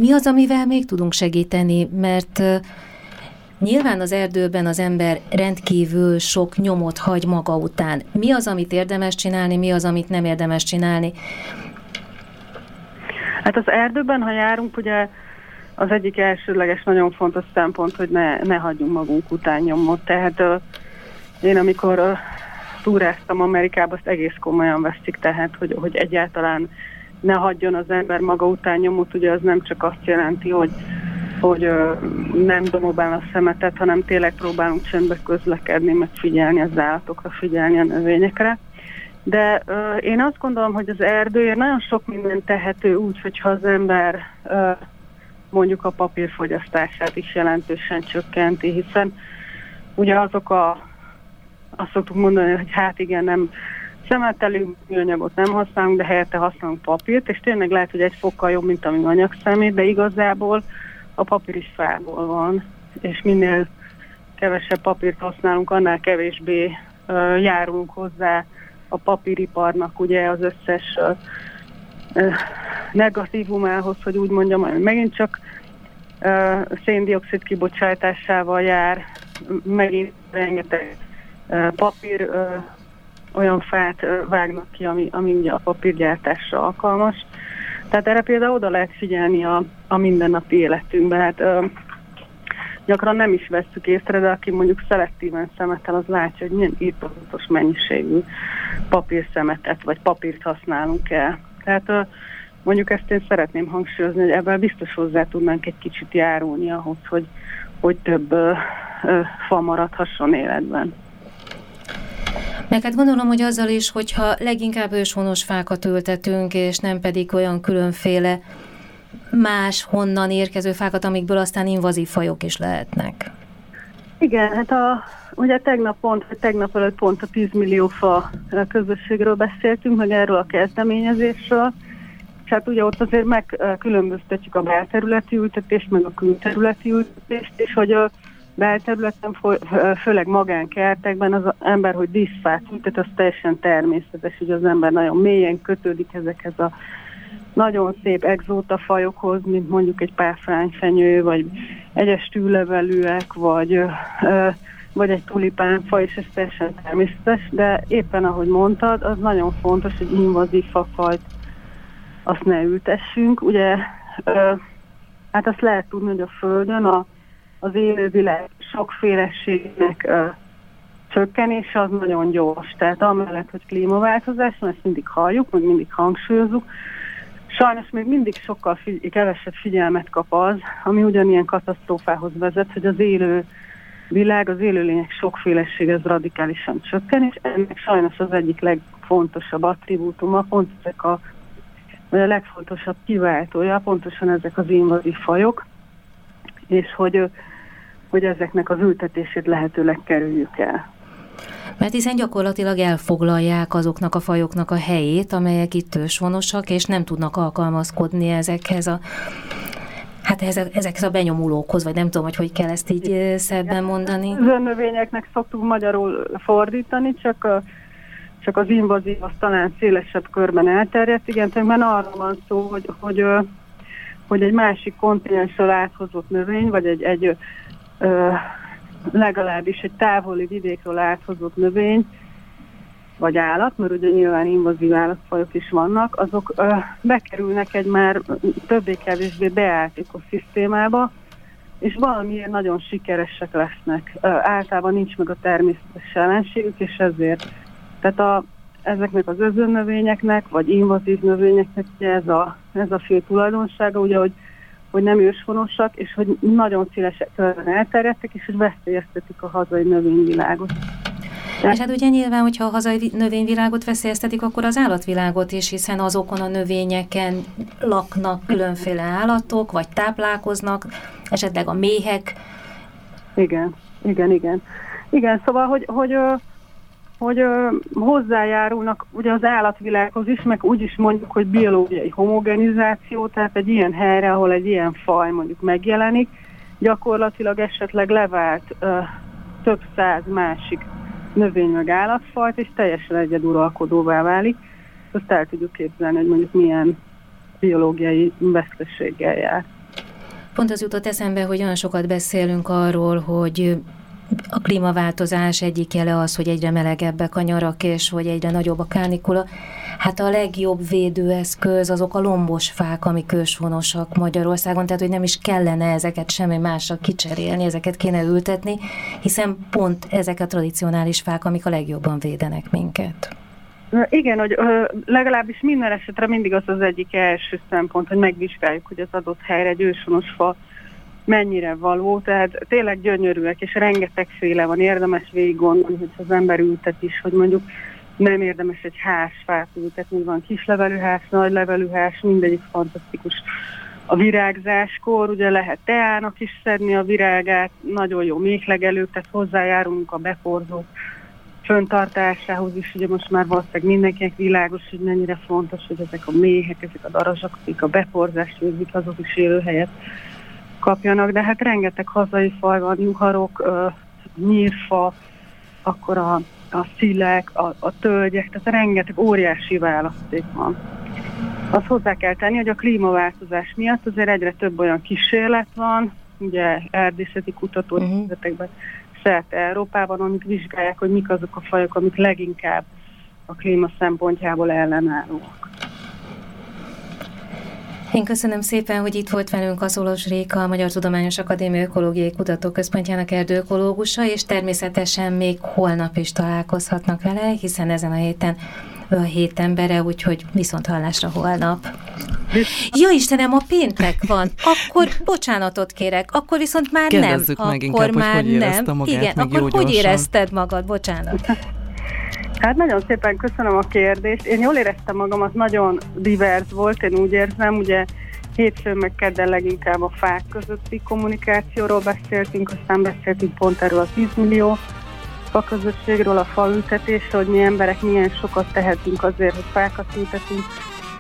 Mi az, amivel még tudunk segíteni? Mert Nyilván az erdőben az ember rendkívül sok nyomot hagy maga után. Mi az, amit érdemes csinálni, mi az, amit nem érdemes csinálni? Hát az erdőben, ha járunk, ugye az egyik elsőleges, nagyon fontos szempont, hogy ne, ne hagyjunk magunk után nyomot. Tehát uh, én amikor uh, túráztam Amerikába, azt egész komolyan veszik, tehát hogy, hogy egyáltalán ne hagyjon az ember maga után nyomot, ugye az nem csak azt jelenti, hogy, hogy uh, nem domobál a szemetet, hanem tényleg próbálunk csendbe közlekedni, meg figyelni az állatokra, figyelni a növényekre. De uh, én azt gondolom, hogy az erdőért nagyon sok minden tehető úgy, hogyha az ember uh, mondjuk a papírfogyasztását is jelentősen csökkenti, hiszen ugye azok a, azt szoktuk mondani, hogy hát igen, nem szemetelünk, műanyagot nem használunk, de helyette használunk papírt, és tényleg lehet, hogy egy fokkal jobb, mint ami anyagszemét, de igazából a papír is fából van, és minél kevesebb papírt használunk, annál kevésbé uh, járulunk hozzá a papíriparnak ugye az összes uh, negatívumához, hogy úgy mondjam, megint csak uh, széndiokszid kibocsátásával jár, megint rengeteg papír, olyan fát vágnak ki, ami, ami ugye a papírgyártásra alkalmas. Tehát erre például oda lehet figyelni a, a mindennapi életünkben. Hát, gyakran nem is vesszük észre, de aki mondjuk szelektíven szemetel, az látja, hogy milyen írtozatos mennyiségű papírszemetet vagy papírt használunk el. Tehát mondjuk ezt én szeretném hangsúlyozni, hogy ebben biztos hozzá tudnánk egy kicsit járulni ahhoz, hogy, hogy több ö, ö, fa maradhasson életben. Meg hát gondolom, hogy azzal is, hogyha leginkább őshonos fákat ültetünk, és nem pedig olyan különféle más honnan érkező fákat, amikből aztán invazív fajok is lehetnek. Igen, hát a, ugye tegnap pont, vagy tegnap előtt pont a 10 millió fa közösségről beszéltünk, meg erről a kezdeményezésről, és hát ugye ott azért megkülönböztetjük a belterületi ültetést, meg a külterületi ültetést, és hogy a belterületen, főleg magánkertekben az ember, hogy díszfát ültet, az teljesen természetes, hogy az ember nagyon mélyen kötődik ezekhez a nagyon szép exóta fajokhoz, mint mondjuk egy páfrányfenyő, vagy egyes tűlevelűek, vagy, vagy egy tulipánfa, és ez teljesen természetes, de éppen ahogy mondtad, az nagyon fontos, hogy invazív fafajt azt ne ültessünk. Ugye, hát azt lehet tudni, hogy a Földön a, az élővilág sokféleségnek csökkenése az nagyon gyors. Tehát amellett, hogy klímaváltozás van, ezt mindig halljuk, meg mindig hangsúlyozunk, Sajnos még mindig sokkal figy- kevesebb figyelmet kap az, ami ugyanilyen katasztrófához vezet, hogy az élő világ, az élőlények sokféleség ez radikálisan csökken, és ennek sajnos az egyik legfontosabb attribútuma, pont ezek a, vagy a legfontosabb kiváltója, pontosan ezek az invazív fajok, és hogy, hogy ezeknek az ültetését lehetőleg kerüljük el. Mert hiszen gyakorlatilag elfoglalják azoknak a fajoknak a helyét, amelyek itt ősvonosak, és nem tudnak alkalmazkodni ezekhez a Hát ezek, ezek a benyomulókhoz, vagy nem tudom, hogy hogy kell ezt így szebben mondani. Zöldnövényeknek szoktuk magyarul fordítani, csak, a, csak az invazív az talán szélesebb körben elterjedt. Igen, tehát arra van szó, hogy, hogy, hogy egy másik kontinensről áthozott növény, vagy egy, egy legalábbis egy távoli vidékről áthozott növény, vagy állat, mert ugye nyilván invazív állatfajok is vannak, azok ö, bekerülnek egy már többé-kevésbé beállt ökoszisztémába, és valamiért nagyon sikeresek lesznek. Általában nincs meg a természetes ellenségük, és ezért. Tehát a, ezeknek az özönnövényeknek, vagy invazív növényeknek ez a, ez a fő tulajdonsága, ugye, hogy, hogy nem őshonosak, és hogy nagyon szélesek elterjedtek, és hogy veszélyeztetik a hazai növényvilágot. És hát ugye nyilván, hogyha a hazai növényvilágot veszélyeztetik, akkor az állatvilágot is, hiszen azokon a növényeken laknak különféle állatok, vagy táplálkoznak, esetleg a méhek. Igen, igen, igen. Igen, szóval, hogy, hogy, hogy, hogy hozzájárulnak ugye az állatvilághoz is, meg úgy is mondjuk, hogy biológiai homogenizáció, tehát egy ilyen helyre, ahol egy ilyen faj mondjuk megjelenik, gyakorlatilag esetleg levált ö, több száz másik növény meg állatfajt, és teljesen egyeduralkodóvá válik. Azt el tudjuk képzelni, hogy mondjuk milyen biológiai veszteséggel jár. Pont az jutott eszembe, hogy olyan sokat beszélünk arról, hogy a klímaváltozás egyik jele az, hogy egyre melegebbek a nyarak, és hogy egyre nagyobb a kánikula. Hát a legjobb védőeszköz azok a lombos fák, amik őshonosak Magyarországon, tehát hogy nem is kellene ezeket semmi másra kicserélni, ezeket kéne ültetni, hiszen pont ezek a tradicionális fák, amik a legjobban védenek minket. Igen, hogy ö, legalábbis minden esetre mindig az az egyik első szempont, hogy megvizsgáljuk, hogy az adott helyre egy őshonos fa mennyire való, tehát tényleg gyönyörűek, és rengetegféle van, érdemes végig gondolni, hogy az ember ültet is, hogy mondjuk nem érdemes egy házfát ültetni, van kislevelű ház, nagylevelű ház, mindegyik fantasztikus. A virágzáskor ugye lehet teának is szedni a virágát, nagyon jó méhlegelők, tehát hozzájárulunk a beporzók föntartásához is, ugye most már valószínűleg mindenkinek világos, hogy mennyire fontos, hogy ezek a méhek, ezek a darazsak, akik a beporzást végzik, azok is élőhelyet kapjanak, de hát rengeteg hazai faj van, juharok, nyírfa, akkor a, a szilek, a, a tölgyek, tehát rengeteg óriási választék van. Azt hozzá kell tenni, hogy a klímaváltozás miatt azért egyre több olyan kísérlet van, ugye erdészeti kutatóintézetekben uh-huh. szerte Európában, amik vizsgálják, hogy mik azok a fajok, amik leginkább a klíma szempontjából ellenállóak. Én köszönöm szépen, hogy itt volt velünk az Olos Réka, a Magyar Tudományos Akadémia Ökológiai Kutatóközpontjának erdőökológusa, és természetesen még holnap is találkozhatnak vele, hiszen ezen a héten ő a hét embere, úgyhogy viszont hallásra holnap. Ja Istenem, a péntek van. Akkor bocsánatot kérek, akkor viszont már Kérdezzük nem. meg akkor inkább, már hogy hogy nem. magát, Igen, akkor hogy gyorsan. érezted magad? Bocsánat. Hát nagyon szépen köszönöm a kérdést. Én jól éreztem magamat, nagyon divers volt, én úgy érzem, ugye hétfőn meg kedden leginkább a fák közötti kommunikációról beszéltünk, aztán beszéltünk pont erről a 10 millió faközösségről, a faültetésről, hogy mi emberek milyen sokat tehetünk azért, hogy fákat ültetünk,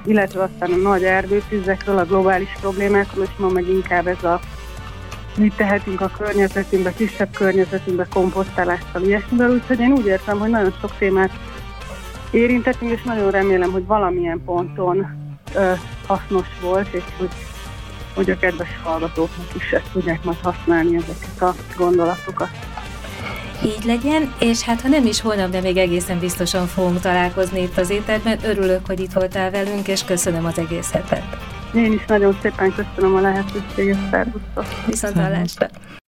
illetve aztán a nagy erdőtüzekről, a globális problémákról, és ma meg inkább ez a mit tehetünk a környezetünkbe, kisebb környezetünkbe, komposztálással, ilyesmivel, úgyhogy én úgy értem, hogy nagyon sok témát érintettünk, és nagyon remélem, hogy valamilyen ponton ö, hasznos volt, és hogy, hogy a kedves hallgatóknak is ezt tudják majd használni ezeket a gondolatokat. Így legyen, és hát ha nem is holnap, de még egészen biztosan fogunk találkozni itt az ételben. Örülök, hogy itt voltál velünk, és köszönöm az egész hetet. Én is nagyon szépen köszönöm a lehetőséget, szervusztok! Viszont hallásra!